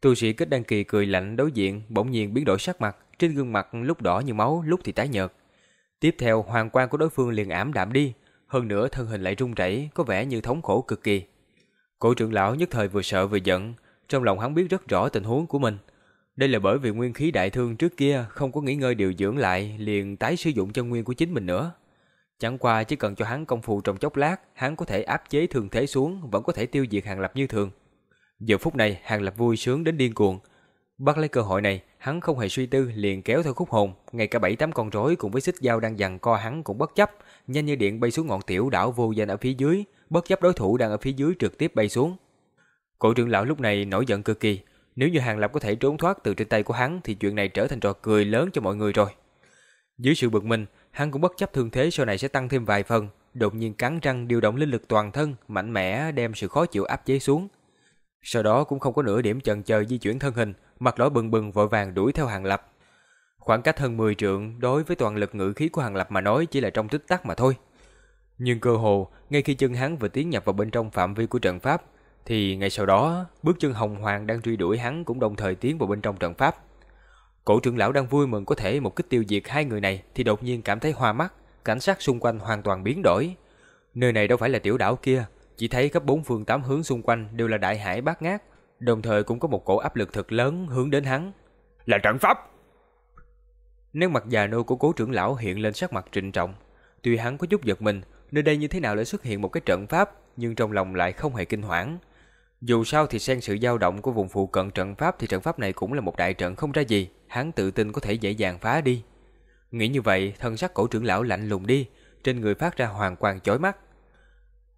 Tu sĩ kết đăng kỳ cười lạnh đối diện, bỗng nhiên biến đổi sắc mặt, trên gương mặt lúc đỏ như máu, lúc thì tái nhợt. Tiếp theo, hoàng quang của đối phương liền ảm đạm đi, hơn nữa thân hình lại run rẩy, có vẻ như thống khổ cực kỳ. Cổ trưởng lão nhất thời vừa sợ vừa giận, trong lòng hắn biết rất rõ tình huống của mình. Đây là bởi vì nguyên khí đại thương trước kia không có nghỉ ngơi điều dưỡng lại, liền tái sử dụng chân nguyên của chính mình nữa. Chẳng qua chỉ cần cho hắn công phu trong chốc lát, hắn có thể áp chế thường thế xuống, vẫn có thể tiêu diệt Hàng Lập như thường. Giờ phút này, Hàng Lập vui sướng đến điên cuồng. Bắt lấy cơ hội này, hắn không hề suy tư, liền kéo theo khúc hồn, ngay cả bảy tám con rối cùng với xích dao đang giằng co hắn cũng bất chấp, nhanh như điện bay xuống ngọn tiểu đảo vô danh ở phía dưới, bất chấp đối thủ đang ở phía dưới trực tiếp bay xuống. Cổ trưởng lão lúc này nổi giận cực kỳ, nếu như Hàng Lập có thể trốn thoát từ trên tay của hắn thì chuyện này trở thành trò cười lớn cho mọi người rồi. Dưới sự bực mình, hắn cũng bất chấp thương thế sau này sẽ tăng thêm vài phần, đột nhiên cắn răng điều động linh lực toàn thân, mạnh mẽ đem sự khó chịu áp chế xuống. Sau đó cũng không có nửa điểm chần chờ di chuyển thân hình, mặt đỏ bừng bừng vội vàng đuổi theo Hàng Lập. Khoảng cách hơn 10 trượng đối với toàn lực ngự khí của Hàng Lập mà nói chỉ là trong tích tắc mà thôi. Nhưng cơ hồ, ngay khi chân hắn vừa tiến nhập vào bên trong phạm vi của trận pháp, thì ngay sau đó, bước chân Hồng Hoàng đang truy đuổi hắn cũng đồng thời tiến vào bên trong trận pháp. Cổ trưởng lão đang vui mừng có thể một kích tiêu diệt hai người này thì đột nhiên cảm thấy hoa mắt, cảnh sát xung quanh hoàn toàn biến đổi. Nơi này đâu phải là tiểu đảo kia, chỉ thấy khắp bốn phương tám hướng xung quanh đều là đại hải bát ngát, đồng thời cũng có một cổ áp lực thật lớn hướng đến hắn. Là trận pháp! Nét mặt già nô của cố trưởng lão hiện lên sắc mặt trịnh trọng. Tuy hắn có chút giật mình, nơi đây như thế nào lại xuất hiện một cái trận pháp, nhưng trong lòng lại không hề kinh hoảng. Dù sao thì xen sự dao động của vùng phụ cận trận pháp thì trận pháp này cũng là một đại trận không ra gì, hắn tự tin có thể dễ dàng phá đi. Nghĩ như vậy, thân sắc cổ trưởng lão lạnh lùng đi, trên người phát ra hoàng quang chói mắt.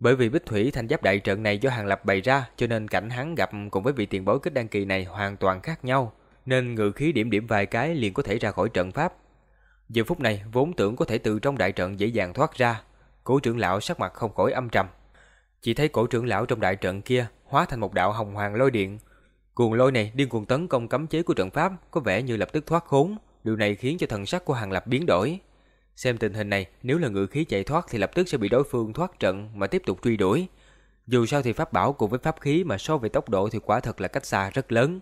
Bởi vì bích thủy thành giáp đại trận này do Hàng Lập bày ra, cho nên cảnh hắn gặp cùng với vị tiền bối kết đăng kỳ này hoàn toàn khác nhau, nên ngự khí điểm điểm vài cái liền có thể ra khỏi trận pháp. Giờ phút này, vốn tưởng có thể từ trong đại trận dễ dàng thoát ra, cổ trưởng lão sắc mặt không khỏi âm trầm. Chỉ thấy cổ trưởng lão trong đại trận kia hóa thành một đạo hồng hoàng lôi điện. Cuồng lôi này điên cuồng tấn công cấm chế của trận pháp, có vẻ như lập tức thoát khốn. Điều này khiến cho thần sắc của Hàng Lập biến đổi. Xem tình hình này, nếu là ngự khí chạy thoát thì lập tức sẽ bị đối phương thoát trận mà tiếp tục truy đuổi. Dù sao thì pháp bảo cùng với pháp khí mà so về tốc độ thì quả thật là cách xa rất lớn.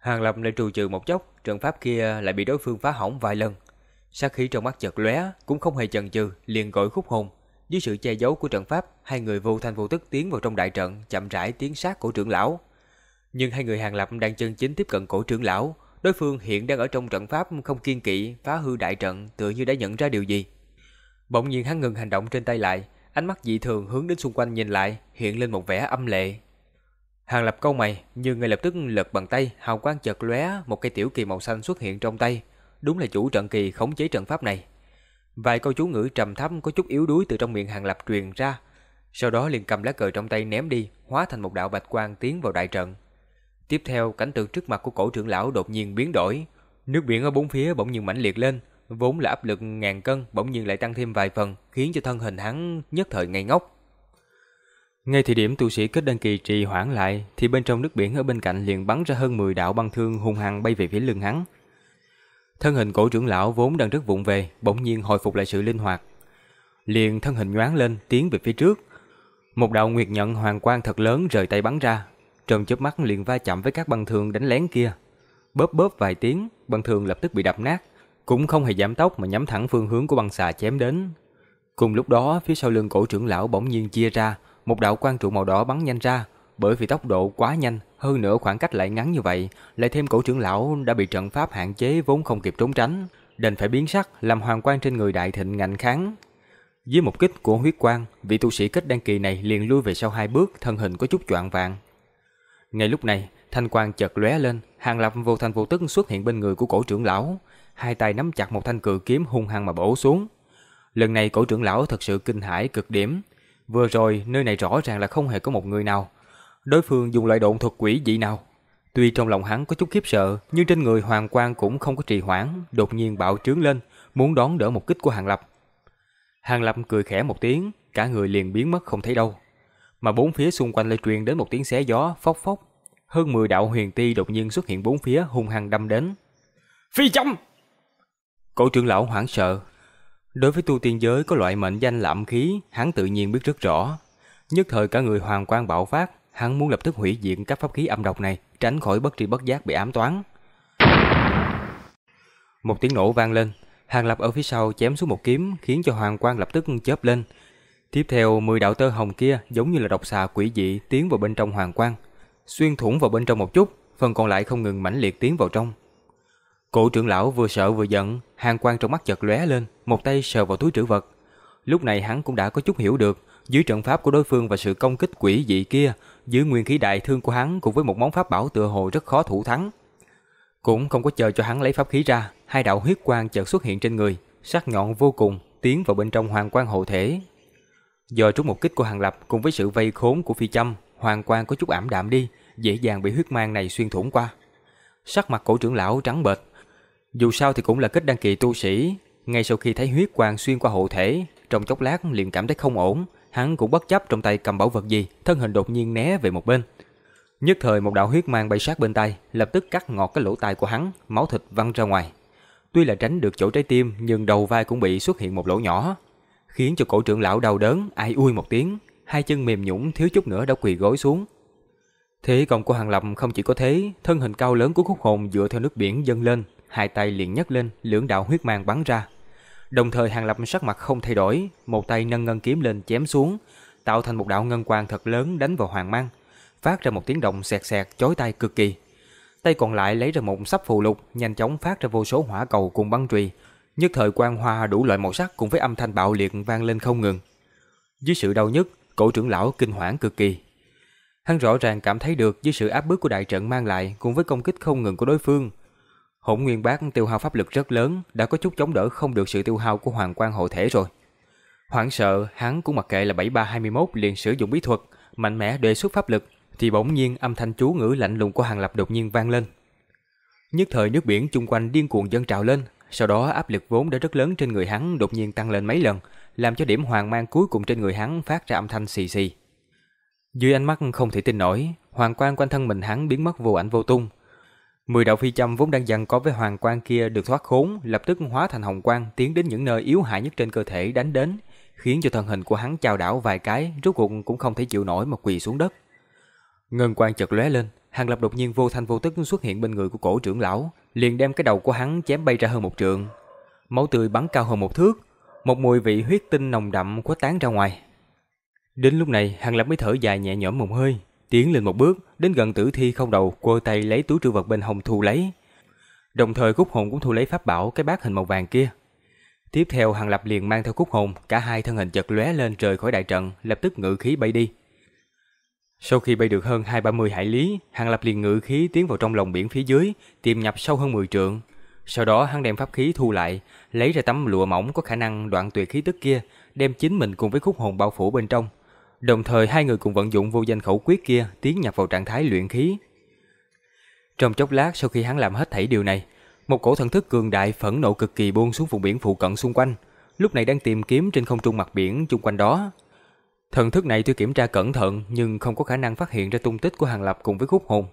Hàng Lập lại trù trừ một chốc, trận pháp kia lại bị đối phương phá hỏng vài lần. Sát khí trong mắt chợt lóe, cũng không hề chần chừ, liền gọi khúc hồn, dưới sự che giấu của trận pháp, hai người vô thanh vô tức tiến vào trong đại trận, chậm rãi tiến sát cổ trưởng lão. Nhưng hai người hàng lập đang chân chính tiếp cận cổ trưởng lão, đối phương hiện đang ở trong trận pháp không kiên kỵ phá hư đại trận, tựa như đã nhận ra điều gì. Bỗng nhiên hắn ngừng hành động trên tay lại, ánh mắt dị thường hướng đến xung quanh nhìn lại, hiện lên một vẻ âm lệ. Hàng lập câu mày, nhưng ngay lập tức lật bằng tay, hào quang chợt lóe, một cây tiểu kỳ màu xanh xuất hiện trong tay, đúng là chủ trận kỳ khống chế trận pháp này. Vài câu chú ngữ trầm thấp có chút yếu đuối từ trong miệng Hàng Lập truyền ra, sau đó liền cầm lá cờ trong tay ném đi, hóa thành một đạo bạch quang tiến vào đại trận. Tiếp theo, cảnh tượng trước mặt của cổ trưởng lão đột nhiên biến đổi, nước biển ở bốn phía bỗng nhiên mãnh liệt lên, vốn là áp lực ngàn cân bỗng nhiên lại tăng thêm vài phần, khiến cho thân hình hắn nhất thời ngây ngốc. Ngay thời điểm tu sĩ kết đăng kỳ trì hoãn lại, thì bên trong nước biển ở bên cạnh liền bắn ra hơn 10 đạo băng thương hung hăng bay về phía lưng hắn. Thân hình cổ trưởng lão vốn đang rất vụng về, bỗng nhiên hồi phục lại sự linh hoạt. Liền thân hình nhoáng lên, tiến về phía trước. Một đạo nguyệt nhận hoàng quang thật lớn rời tay bắn ra, trong chớp mắt liền va chạm với các băng thường đánh lén kia. Bóp bóp vài tiếng, băng thường lập tức bị đập nát, cũng không hề giảm tốc mà nhắm thẳng phương hướng của băng xà chém đến. Cùng lúc đó, phía sau lưng cổ trưởng lão bỗng nhiên chia ra, một đạo quang trụ màu đỏ bắn nhanh ra, bởi vì tốc độ quá nhanh, hơn nữa khoảng cách lại ngắn như vậy, lại thêm cổ trưởng lão đã bị trận pháp hạn chế vốn không kịp trốn tránh, đành phải biến sắc làm hoàng quang trên người đại thịnh ngạnh kháng. dưới một kích của huyết quang, vị tu sĩ kết đăng kỳ này liền lui về sau hai bước, thân hình có chút choạng vạng. Ngay lúc này, thanh quang chợt lóe lên, Hàng Lập vô thanh vô tức xuất hiện bên người của cổ trưởng lão, hai tay nắm chặt một thanh cự kiếm hung hăng mà bổ xuống. Lần này cổ trưởng lão thật sự kinh hãi cực điểm. Vừa rồi nơi này rõ ràng là không hề có một người nào. Đối phương dùng loại độn thuật quỷ dị nào. Tuy trong lòng hắn có chút khiếp sợ, nhưng trên người Hoàng Quang cũng không có trì hoãn, đột nhiên bạo trướng lên, muốn đón đỡ một kích của Hàng Lập. Hàng Lập cười khẽ một tiếng, cả người liền biến mất không thấy đâu. Mà bốn phía xung quanh lại truyền đến một tiếng xé gió phốc phốc. Hơn 10 đạo huyền ti đột nhiên xuất hiện bốn phía hung hăng đâm đến. Phi châm! Cổ trưởng lão hoảng sợ. Đối với tu tiên giới có loại mệnh danh lạm khí, hắn tự nhiên biết rất rõ. Nhất thời cả người hoàng quang bạo phát, hắn muốn lập tức hủy diệt các pháp khí âm độc này, tránh khỏi bất tri bất giác bị ám toán. Một tiếng nổ vang lên, Hàng Lập ở phía sau chém xuống một kiếm, khiến cho hoàng quang lập tức chớp lên. Tiếp theo, 10 đạo tơ hồng kia giống như là độc xà quỷ dị tiến vào bên trong hoàng quang, xuyên thủng vào bên trong một chút, phần còn lại không ngừng mãnh liệt tiến vào trong. Cổ trưởng lão vừa sợ vừa giận, hàng quang trong mắt chợt lóe lên, một tay sờ vào túi trữ vật. Lúc này hắn cũng đã có chút hiểu được, dưới trận pháp của đối phương và sự công kích quỷ dị kia, dưới nguyên khí đại thương của hắn cùng với một món pháp bảo tựa hồ rất khó thủ thắng. Cũng không có chờ cho hắn lấy pháp khí ra, hai đạo huyết quang chợt xuất hiện trên người, sắc nhọn vô cùng, tiến vào bên trong hoàng quang hộ thể. Do trúng một kích của Hàng Lập cùng với sự vây khốn của phi châm, hoàng quang có chút ảm đạm đi, dễ dàng bị huyết mang này xuyên thủng qua. Sắc mặt cổ trưởng lão trắng bệch, dù sao thì cũng là kết đăng kỳ tu sĩ, ngay sau khi thấy huyết quang xuyên qua hộ thể, trong chốc lát liền cảm thấy không ổn, hắn cũng bất chấp trong tay cầm bảo vật gì, thân hình đột nhiên né về một bên. Nhất thời một đạo huyết mang bay sát bên tay, lập tức cắt ngọt cái lỗ tai của hắn, máu thịt văng ra ngoài. Tuy là tránh được chỗ trái tim, nhưng đầu vai cũng bị xuất hiện một lỗ nhỏ, khiến cho cổ trưởng lão đau đớn, ai ui một tiếng, hai chân mềm nhũn thiếu chút nữa đã quỳ gối xuống. Thế còn của Hàng Lập không chỉ có thế, thân hình cao lớn của khúc hồn dựa theo nước biển dâng lên, hai tay liền nhấc lên, lưỡng đạo huyết mang bắn ra. Đồng thời Hàng Lập sắc mặt không thay đổi, một tay nâng ngân kiếm lên chém xuống, tạo thành một đạo ngân quang thật lớn đánh vào Hoàng Mang, phát ra một tiếng động xẹt xẹt chói tai cực kỳ. Tay còn lại lấy ra một sắp phù lục, nhanh chóng phát ra vô số hỏa cầu cùng băng trùy, nhất thời quang hoa đủ loại màu sắc cùng với âm thanh bạo liệt vang lên không ngừng. Dưới sự đau nhức, cổ trưởng lão kinh hoảng cực kỳ. Hắn rõ ràng cảm thấy được dưới sự áp bức của đại trận mang lại cùng với công kích không ngừng của đối phương, Hỗn Nguyên Bát tiêu hao pháp lực rất lớn, đã có chút chống đỡ không được sự tiêu hao của Hoàng Quan hộ thể rồi. Hoảng sợ, hắn cũng mặc kệ là 7321 liền sử dụng bí thuật, mạnh mẽ đề xuất pháp lực, thì bỗng nhiên âm thanh chú ngữ lạnh lùng của Hàng Lập đột nhiên vang lên. Nhất thời nước biển chung quanh điên cuồng dâng trào lên, sau đó áp lực vốn đã rất lớn trên người hắn đột nhiên tăng lên mấy lần, làm cho điểm hoàng mang cuối cùng trên người hắn phát ra âm thanh xì xì. Dưới ánh mắt không thể tin nổi, hoàng quang quanh thân mình hắn biến mất vô ảnh vô tung, Mười đạo phi châm vốn đang dần có với hoàng quang kia được thoát khốn, lập tức hóa thành hồng quang tiến đến những nơi yếu hại nhất trên cơ thể đánh đến, khiến cho thân hình của hắn chao đảo vài cái, rốt cuộc cũng không thể chịu nổi mà quỳ xuống đất. Ngân quang chợt lóe lên, Hàng Lập đột nhiên vô thanh vô tức xuất hiện bên người của cổ trưởng lão, liền đem cái đầu của hắn chém bay ra hơn một trượng. Máu tươi bắn cao hơn một thước, một mùi vị huyết tinh nồng đậm quá tán ra ngoài. Đến lúc này, Hàng Lập mới thở dài nhẹ nhõm một hơi, tiến lên một bước, đến gần tử thi không đầu, quơ tay lấy túi trữ vật bên hông thu lấy. Đồng thời Cúc Hồn cũng thu lấy pháp bảo cái bát hình màu vàng kia. Tiếp theo Hàng Lập liền mang theo Cúc Hồn, cả hai thân hình chật lóe lên trời khỏi đại trận, lập tức ngự khí bay đi. Sau khi bay được hơn hai ba mươi hải lý, Hàng Lập liền ngự khí tiến vào trong lòng biển phía dưới, tìm nhập sâu hơn 10 trượng. Sau đó hắn đem pháp khí thu lại, lấy ra tấm lụa mỏng có khả năng đoạn tuyệt khí tức kia, đem chính mình cùng với khúc hồn bao phủ bên trong, Đồng thời hai người cùng vận dụng vô danh khẩu quyết kia tiến nhập vào trạng thái luyện khí. Trong chốc lát sau khi hắn làm hết thảy điều này, một cổ thần thức cường đại phẫn nộ cực kỳ buông xuống vùng biển phụ cận xung quanh, lúc này đang tìm kiếm trên không trung mặt biển chung quanh đó. Thần thức này tuy kiểm tra cẩn thận nhưng không có khả năng phát hiện ra tung tích của Hàng Lập cùng với khúc hồn.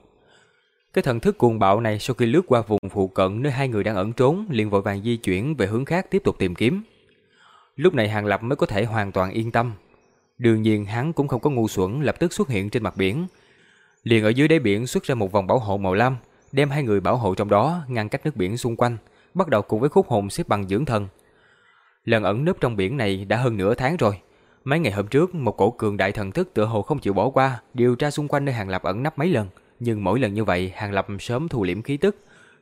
Cái thần thức cuồng bạo này sau khi lướt qua vùng phụ cận nơi hai người đang ẩn trốn liền vội vàng di chuyển về hướng khác tiếp tục tìm kiếm. Lúc này Hàng Lập mới có thể hoàn toàn yên tâm, Đương nhiên hắn cũng không có ngu xuẩn lập tức xuất hiện trên mặt biển. Liền ở dưới đáy biển xuất ra một vòng bảo hộ màu lam, đem hai người bảo hộ trong đó ngăn cách nước biển xung quanh, bắt đầu cùng với khúc hồn xếp bằng dưỡng thần. Lần ẩn nấp trong biển này đã hơn nửa tháng rồi. Mấy ngày hôm trước, một cổ cường đại thần thức tựa hồ không chịu bỏ qua, điều tra xung quanh nơi Hàng Lập ẩn nấp mấy lần, nhưng mỗi lần như vậy Hàng Lập sớm thu liễm khí tức,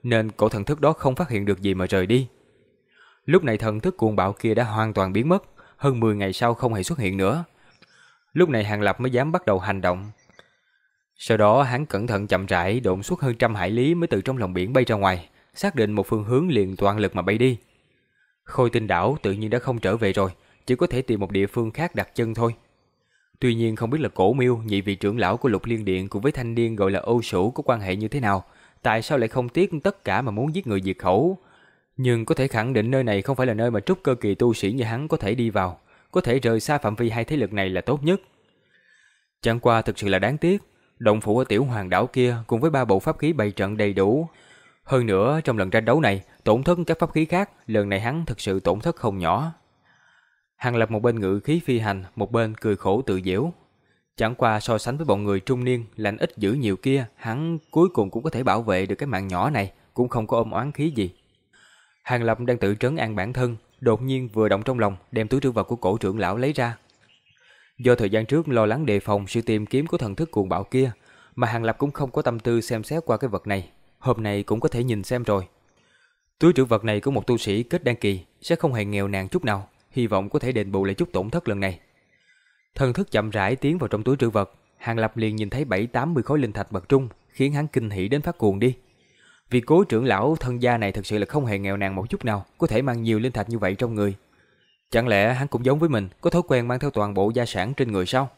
nên cổ thần thức đó không phát hiện được gì mà rời đi. Lúc này thần thức cuồng bạo kia đã hoàn toàn biến mất, hơn 10 ngày sau không hề xuất hiện nữa. Lúc này Hàng Lập mới dám bắt đầu hành động. Sau đó hắn cẩn thận chậm rãi độn suốt hơn trăm hải lý mới từ trong lòng biển bay ra ngoài, xác định một phương hướng liền toàn lực mà bay đi. Khôi tinh đảo tự nhiên đã không trở về rồi, chỉ có thể tìm một địa phương khác đặt chân thôi. Tuy nhiên không biết là cổ miêu, nhị vị trưởng lão của lục liên điện cùng với thanh niên gọi là ô sủ có quan hệ như thế nào, tại sao lại không tiếc tất cả mà muốn giết người diệt khẩu. Nhưng có thể khẳng định nơi này không phải là nơi mà trúc cơ kỳ tu sĩ như hắn có thể đi vào, có thể rời xa phạm vi hai thế lực này là tốt nhất. Chẳng qua thực sự là đáng tiếc, động phủ ở tiểu hoàng đảo kia cùng với ba bộ pháp khí bày trận đầy đủ. Hơn nữa trong lần tranh đấu này, tổn thất các pháp khí khác, lần này hắn thực sự tổn thất không nhỏ. Hàng Lập một bên ngự khí phi hành, một bên cười khổ tự giễu. Chẳng qua so sánh với bọn người trung niên, lạnh ít dữ nhiều kia, hắn cuối cùng cũng có thể bảo vệ được cái mạng nhỏ này, cũng không có ôm oán khí gì. Hàng Lập đang tự trấn an bản thân, đột nhiên vừa động trong lòng, đem túi trữ vật của cổ trưởng lão lấy ra. Do thời gian trước lo lắng đề phòng sự tìm kiếm của thần thức cuồng bạo kia, mà Hàng Lập cũng không có tâm tư xem xét qua cái vật này, hôm nay cũng có thể nhìn xem rồi. Túi trữ vật này của một tu sĩ kết đan kỳ sẽ không hề nghèo nàn chút nào, hy vọng có thể đền bù lại chút tổn thất lần này. Thần thức chậm rãi tiến vào trong túi trữ vật, Hàng Lập liền nhìn thấy 7-80 khối linh thạch bậc trung, khiến hắn kinh hỉ đến phát cuồng đi. Vì cố trưởng lão thân gia này thật sự là không hề nghèo nàn một chút nào, có thể mang nhiều linh thạch như vậy trong người. Chẳng lẽ hắn cũng giống với mình, có thói quen mang theo toàn bộ gia sản trên người sao?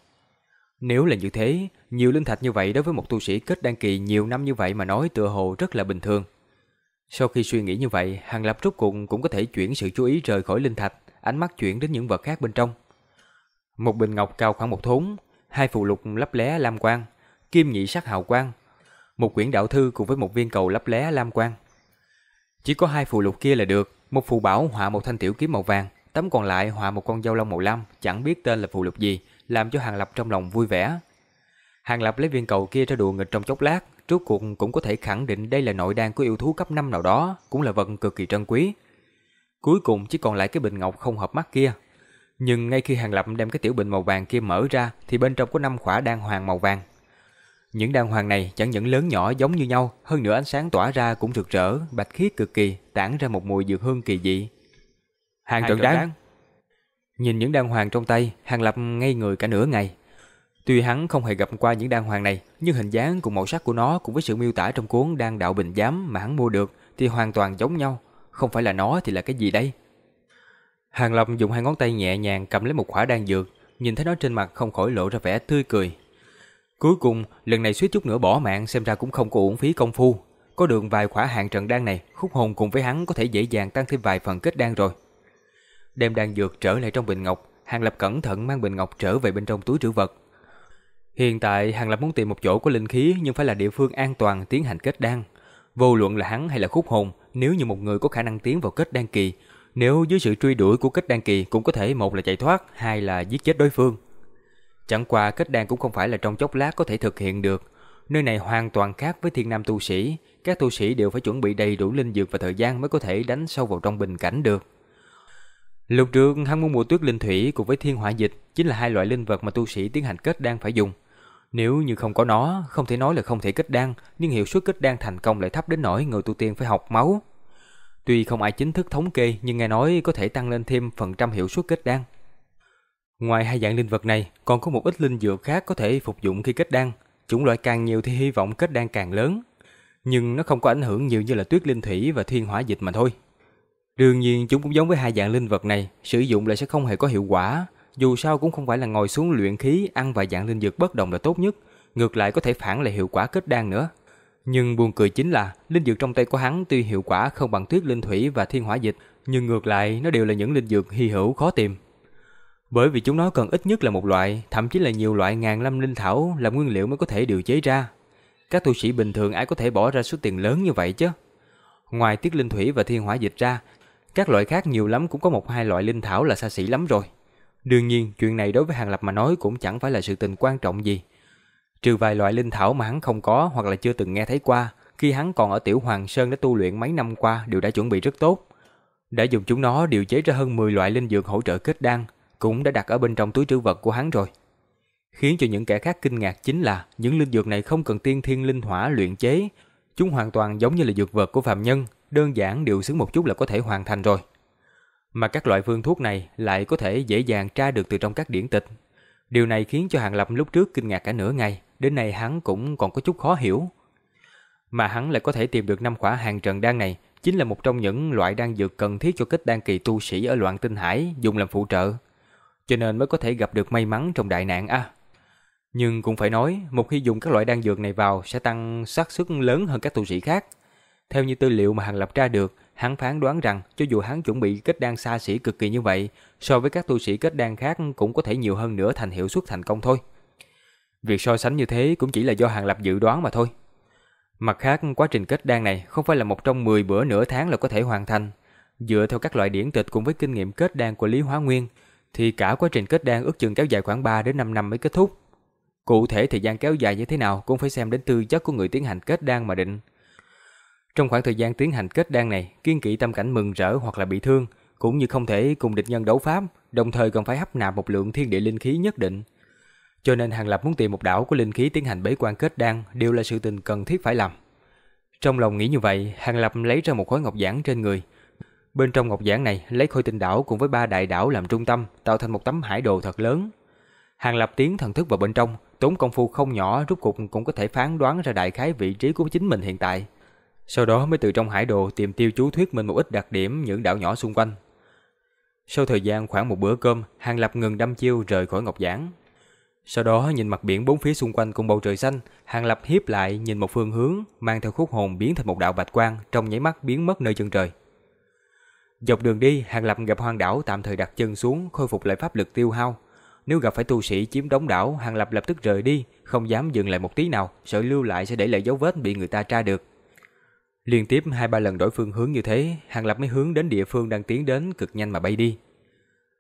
Nếu là như thế, nhiều linh thạch như vậy đối với một tu sĩ kết đan kỳ nhiều năm như vậy mà nói tựa hồ rất là bình thường. Sau khi suy nghĩ như vậy, Hàng Lập rút cuộc cũng có thể chuyển sự chú ý rời khỏi linh thạch, ánh mắt chuyển đến những vật khác bên trong. Một bình ngọc cao khoảng một thốn, hai phụ lục lấp lé lam quang, kim nhị sắc hào quang, một quyển đạo thư cùng với một viên cầu lấp lé lam quang. Chỉ có hai phụ lục kia là được, một phù bảo họa một thanh tiểu kiếm màu vàng, tấm còn lại họa một con dâu lông màu lam, chẳng biết tên là phụ lục gì, làm cho Hàng Lập trong lòng vui vẻ. Hàng Lập lấy viên cầu kia ra đùa nghịch trong chốc lát, trước cuộc cũng có thể khẳng định đây là nội đan của yêu thú cấp 5 nào đó, cũng là vật cực kỳ trân quý. Cuối cùng chỉ còn lại cái bình ngọc không hợp mắt kia. Nhưng ngay khi Hàng Lập đem cái tiểu bình màu vàng kia mở ra thì bên trong có năm khỏa đan hoàng màu vàng. Những đan hoàng này chẳng những lớn nhỏ giống như nhau, hơn nữa ánh sáng tỏa ra cũng rực rỡ, bạch khiết cực kỳ, tản ra một mùi dược hương kỳ dị. Hàng trận đáng. Nhìn những đan hoàng trong tay, Hàng Lập ngây người cả nửa ngày. Tuy hắn không hề gặp qua những đan hoàng này, nhưng hình dáng cùng màu sắc của nó cùng với sự miêu tả trong cuốn đan đạo bình giám mà hắn mua được thì hoàn toàn giống nhau. Không phải là nó thì là cái gì đây? Hàng Lập dùng hai ngón tay nhẹ nhàng cầm lấy một khỏa đan dược, nhìn thấy nó trên mặt không khỏi lộ ra vẻ tươi cười. Cuối cùng, lần này suýt chút nữa bỏ mạng xem ra cũng không có uổng phí công phu. Có được vài khỏa hạng trận đan này, khúc hồn cùng với hắn có thể dễ dàng tăng thêm vài phần kết đan rồi. Đem đan dược trở lại trong bình ngọc, Hàng Lập cẩn thận mang bình ngọc trở về bên trong túi trữ vật. Hiện tại Hàng Lập muốn tìm một chỗ có linh khí nhưng phải là địa phương an toàn tiến hành kết đan. Vô luận là hắn hay là khúc hồn, nếu như một người có khả năng tiến vào kết đan kỳ, nếu dưới sự truy đuổi của kết đan kỳ cũng có thể một là chạy thoát, hai là giết chết đối phương. Chẳng qua kết đan cũng không phải là trong chốc lát có thể thực hiện được. Nơi này hoàn toàn khác với thiên nam tu sĩ, các tu sĩ đều phải chuẩn bị đầy đủ linh dược và thời gian mới có thể đánh sâu vào trong bình cảnh được. Lục trường hắn muốn mua tuyết linh thủy cùng với thiên hỏa dịch chính là hai loại linh vật mà tu sĩ tiến hành kết đan phải dùng. Nếu như không có nó, không thể nói là không thể kết đan, nhưng hiệu suất kết đan thành công lại thấp đến nỗi người tu tiên phải học máu. Tuy không ai chính thức thống kê, nhưng nghe nói có thể tăng lên thêm phần trăm hiệu suất kết đan. Ngoài hai dạng linh vật này, còn có một ít linh dược khác có thể phục dụng khi kết đan. Chủng loại càng nhiều thì hy vọng kết đan càng lớn. Nhưng nó không có ảnh hưởng nhiều như là tuyết linh thủy và thiên hỏa dịch mà thôi. Đương nhiên chúng cũng giống với hai dạng linh vật này, sử dụng lại sẽ không hề có hiệu quả. Dù sao cũng không phải là ngồi xuống luyện khí ăn vài dạng linh dược bất đồng là tốt nhất, ngược lại có thể phản lại hiệu quả kết đan nữa. Nhưng buồn cười chính là linh dược trong tay của hắn tuy hiệu quả không bằng tuyết linh thủy và thiên hỏa dịch, nhưng ngược lại nó đều là những linh dược hy hữu khó tìm. Bởi vì chúng nó cần ít nhất là một loại, thậm chí là nhiều loại ngàn lâm linh thảo làm nguyên liệu mới có thể điều chế ra. Các tu sĩ bình thường ai có thể bỏ ra số tiền lớn như vậy chứ? Ngoài tiết linh thủy và thiên hỏa dịch ra, các loại khác nhiều lắm cũng có một hai loại linh thảo là xa xỉ lắm rồi. Đương nhiên, chuyện này đối với Hàng Lập mà nói cũng chẳng phải là sự tình quan trọng gì. Trừ vài loại linh thảo mà hắn không có hoặc là chưa từng nghe thấy qua, khi hắn còn ở Tiểu Hoàng Sơn đã tu luyện mấy năm qua đều đã chuẩn bị rất tốt. Đã dùng chúng nó điều chế ra hơn 10 loại linh dược hỗ trợ kết đan, cũng đã đặt ở bên trong túi trữ vật của hắn rồi. Khiến cho những kẻ khác kinh ngạc chính là những linh dược này không cần tiên thiên linh hỏa luyện chế, chúng hoàn toàn giống như là dược vật của phàm nhân, đơn giản điều xứng một chút là có thể hoàn thành rồi. Mà các loại phương thuốc này lại có thể dễ dàng tra được từ trong các điển tịch. Điều này khiến cho Hàng Lập lúc trước kinh ngạc cả nửa ngày, đến nay hắn cũng còn có chút khó hiểu. Mà hắn lại có thể tìm được năm khỏa hàng trần đan này, chính là một trong những loại đan dược cần thiết cho kết đan kỳ tu sĩ ở loạn tinh hải dùng làm phụ trợ. Cho nên mới có thể gặp được may mắn trong đại nạn a. Nhưng cũng phải nói, một khi dùng các loại đan dược này vào sẽ tăng xác suất lớn hơn các tu sĩ khác. Theo như tư liệu mà Hàng Lập tra được, hắn phán đoán rằng cho dù hắn chuẩn bị kết đan xa xỉ cực kỳ như vậy, so với các tu sĩ kết đan khác cũng có thể nhiều hơn nữa thành hiệu suất thành công thôi. Việc so sánh như thế cũng chỉ là do Hàng Lập dự đoán mà thôi. Mặt khác, quá trình kết đan này không phải là một trong 10 bữa nửa tháng là có thể hoàn thành. Dựa theo các loại điển tịch cùng với kinh nghiệm kết đan của Lý Hóa Nguyên, thì cả quá trình kết đan ước chừng kéo dài khoảng 3 đến 5 năm mới kết thúc. Cụ thể thời gian kéo dài như thế nào cũng phải xem đến tư chất của người tiến hành kết đan mà định. Trong khoảng thời gian tiến hành kết đan này, kiên kỵ tâm cảnh mừng rỡ hoặc là bị thương, cũng như không thể cùng địch nhân đấu pháp, đồng thời còn phải hấp nạp một lượng thiên địa linh khí nhất định. Cho nên Hàng Lập muốn tìm một đảo của linh khí tiến hành bế quan kết đan đều là sự tình cần thiết phải làm. Trong lòng nghĩ như vậy, Hàng Lập lấy ra một khối ngọc giản trên người. Bên trong ngọc giản này lấy khôi tinh đảo cùng với ba đại đảo làm trung tâm, tạo thành một tấm hải đồ thật lớn. Hàng Lập tiến thần thức vào bên trong, tốn công phu không nhỏ rút cục cũng có thể phán đoán ra đại khái vị trí của chính mình hiện tại. Sau đó mới từ trong hải đồ tìm tiêu chú thuyết minh một ít đặc điểm những đảo nhỏ xung quanh. Sau thời gian khoảng một bữa cơm, Hàng Lập ngừng đâm chiêu rời khỏi ngọc giảng. Sau đó nhìn mặt biển bốn phía xung quanh cùng bầu trời xanh, Hàng Lập hiếp lại nhìn một phương hướng, mang theo khúc hồn biến thành một đạo bạch quang, trong nháy mắt biến mất nơi chân trời. Dọc đường đi, Hàng Lập gặp hoang đảo tạm thời đặt chân xuống, khôi phục lại pháp lực tiêu hao. Nếu gặp phải tu sĩ chiếm đóng đảo, Hàng Lập lập tức rời đi, không dám dừng lại một tí nào, sợ lưu lại sẽ để lại dấu vết bị người ta tra được. Liên tiếp hai ba lần đổi phương hướng như thế, Hàng Lập mới hướng đến địa phương đang tiến đến cực nhanh mà bay đi.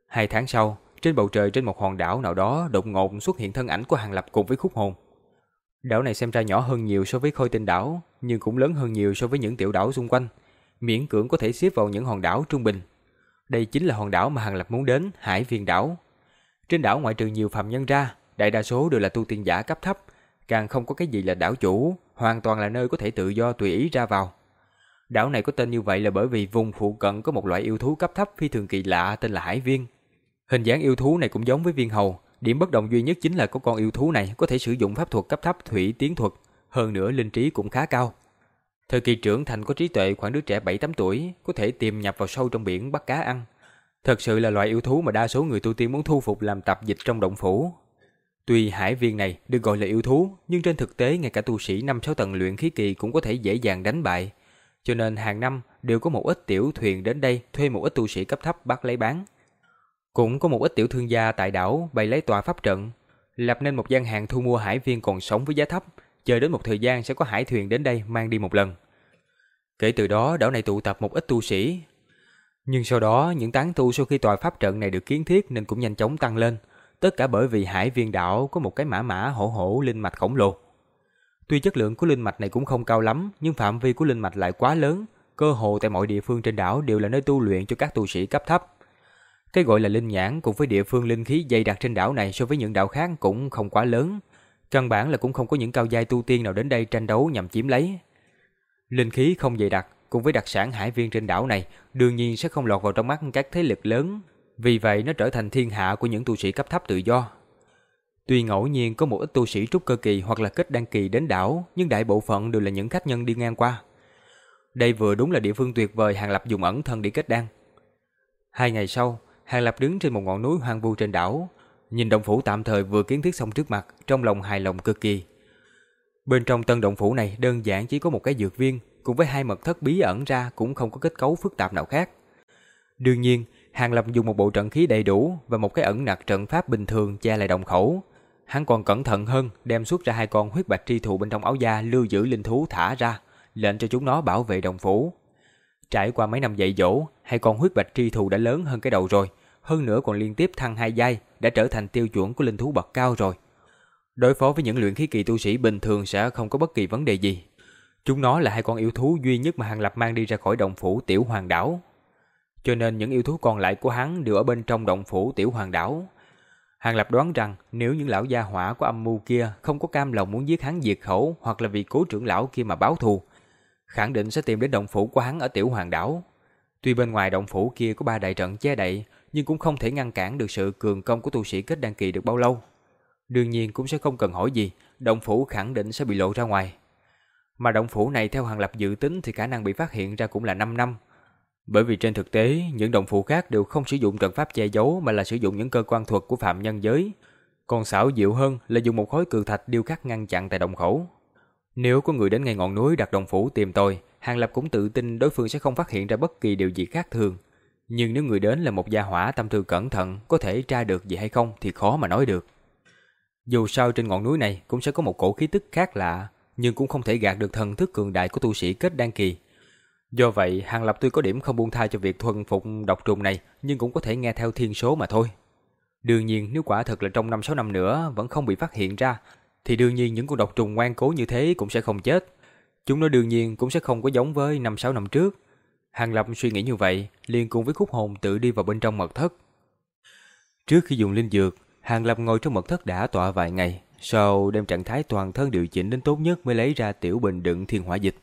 Hai tháng sau, trên bầu trời trên một hòn đảo nào đó đột ngột xuất hiện thân ảnh của Hàng Lập cùng với khúc hồn. Đảo này xem ra nhỏ hơn nhiều so với khôi tinh đảo, nhưng cũng lớn hơn nhiều so với những tiểu đảo xung quanh, miễn cưỡng có thể xếp vào những hòn đảo trung bình. Đây chính là hòn đảo mà Hàng Lập muốn đến, Hải Viên đảo. Trên đảo ngoại trừ nhiều phàm nhân ra, đại đa số đều là tu tiên giả cấp thấp, càng không có cái gì là đảo chủ, hoàn toàn là nơi có thể tự do tùy ý ra vào. Đảo này có tên như vậy là bởi vì vùng phụ cận có một loại yêu thú cấp thấp phi thường kỳ lạ tên là hải viên. Hình dáng yêu thú này cũng giống với viên hầu, điểm bất đồng duy nhất chính là có con yêu thú này có thể sử dụng pháp thuật cấp thấp thủy tiến thuật, hơn nữa linh trí cũng khá cao. Thời kỳ trưởng thành có trí tuệ khoảng đứa trẻ 7-8 tuổi, có thể tiềm nhập vào sâu trong biển bắt cá ăn. Thật sự là loại yêu thú mà đa số người tu tiên muốn thu phục làm tập dịch trong động phủ. Tuy hải viên này được gọi là yêu thú, nhưng trên thực tế ngay cả tu sĩ 5-6 tầng luyện khí kỳ cũng có thể dễ dàng đánh bại. Cho nên hàng năm đều có một ít tiểu thuyền đến đây thuê một ít tu sĩ cấp thấp bắt lấy bán. Cũng có một ít tiểu thương gia tại đảo bày lấy tòa pháp trận, lập nên một gian hàng thu mua hải viên còn sống với giá thấp, chờ đến một thời gian sẽ có hải thuyền đến đây mang đi một lần. Kể từ đó đảo này tụ tập một ít tu sĩ. Nhưng sau đó những tán tu sau khi tòa pháp trận này được kiến thiết nên cũng nhanh chóng tăng lên, tất cả bởi vì hải viên đảo có một cái mã mã hổ hổ linh mạch khổng lồ. Tuy chất lượng của linh mạch này cũng không cao lắm, nhưng phạm vi của linh mạch lại quá lớn, cơ hồ tại mọi địa phương trên đảo đều là nơi tu luyện cho các tu sĩ cấp thấp. Cái gọi là linh nhãn cùng với địa phương linh khí dày đặc trên đảo này so với những đảo khác cũng không quá lớn. Căn bản là cũng không có những cao giai tu tiên nào đến đây tranh đấu nhằm chiếm lấy. Linh khí không dày đặc cùng với đặc sản hải viên trên đảo này đương nhiên sẽ không lọt vào trong mắt các thế lực lớn. Vì vậy nó trở thành thiên hạ của những tu sĩ cấp thấp tự do. Tuy ngẫu nhiên có một ít tu sĩ trúc cơ kỳ hoặc là kết đăng kỳ đến đảo, nhưng đại bộ phận đều là những khách nhân đi ngang qua. Đây vừa đúng là địa phương tuyệt vời Hàng Lập dùng ẩn thân để kết đăng. Hai ngày sau, Hàng Lập đứng trên một ngọn núi hoang vu trên đảo, nhìn động phủ tạm thời vừa kiến thiết xong trước mặt, trong lòng hài lòng cực kỳ. Bên trong tân động phủ này đơn giản chỉ có một cái dược viên, cùng với hai mật thất bí ẩn ra cũng không có kết cấu phức tạp nào khác. Đương nhiên, Hàng Lập dùng một bộ trận khí đầy đủ và một cái ẩn nặc trận pháp bình thường che lại động khẩu. Hắn còn cẩn thận hơn, đem xuất ra hai con huyết bạch tri thụ bên trong áo da lưu giữ linh thú thả ra, lệnh cho chúng nó bảo vệ đồng phủ. Trải qua mấy năm dạy dỗ, hai con huyết bạch tri thụ đã lớn hơn cái đầu rồi, hơn nữa còn liên tiếp thăng hai giai, đã trở thành tiêu chuẩn của linh thú bậc cao rồi. Đối phó với những luyện khí kỳ tu sĩ bình thường sẽ không có bất kỳ vấn đề gì. Chúng nó là hai con yêu thú duy nhất mà Hàng Lập mang đi ra khỏi đồng phủ tiểu hoàng đảo. Cho nên những yêu thú còn lại của hắn đều ở bên trong động phủ tiểu hoàng đảo. Hàng Lập đoán rằng nếu những lão gia hỏa của âm mưu kia không có cam lòng muốn giết hắn diệt khẩu hoặc là vì cố trưởng lão kia mà báo thù, khẳng định sẽ tìm đến động phủ của hắn ở tiểu hoàng đảo. Tuy bên ngoài động phủ kia có ba đại trận che đậy, nhưng cũng không thể ngăn cản được sự cường công của tu sĩ kết đăng kỳ được bao lâu. Đương nhiên cũng sẽ không cần hỏi gì, động phủ khẳng định sẽ bị lộ ra ngoài. Mà động phủ này theo Hàng Lập dự tính thì khả năng bị phát hiện ra cũng là 5 năm. Bởi vì trên thực tế, những động phụ khác đều không sử dụng trận pháp che giấu mà là sử dụng những cơ quan thuật của phạm nhân giới. Còn xảo diệu hơn là dùng một khối cự thạch điêu khắc ngăn chặn tại động khẩu. Nếu có người đến ngay ngọn núi đặt động phủ tìm tôi, Hàng Lập cũng tự tin đối phương sẽ không phát hiện ra bất kỳ điều gì khác thường. Nhưng nếu người đến là một gia hỏa tâm tư cẩn thận, có thể tra được gì hay không thì khó mà nói được. Dù sao trên ngọn núi này cũng sẽ có một cổ khí tức khác lạ, nhưng cũng không thể gạt được thần thức cường đại của tu sĩ kết đan kỳ. Do vậy, Hàng Lập tuy có điểm không buông tha cho việc thuần phục độc trùng này, nhưng cũng có thể nghe theo thiên số mà thôi. Đương nhiên, nếu quả thật là trong 5-6 năm nữa vẫn không bị phát hiện ra, thì đương nhiên những con độc trùng ngoan cố như thế cũng sẽ không chết. Chúng nó đương nhiên cũng sẽ không có giống với 5-6 năm trước. Hàng Lập suy nghĩ như vậy, liền cùng với khúc hồn tự đi vào bên trong mật thất. Trước khi dùng linh dược, Hàng Lập ngồi trong mật thất đã tọa vài ngày, sau đem trạng thái toàn thân điều chỉnh đến tốt nhất mới lấy ra tiểu bình đựng thiên hỏa dịch.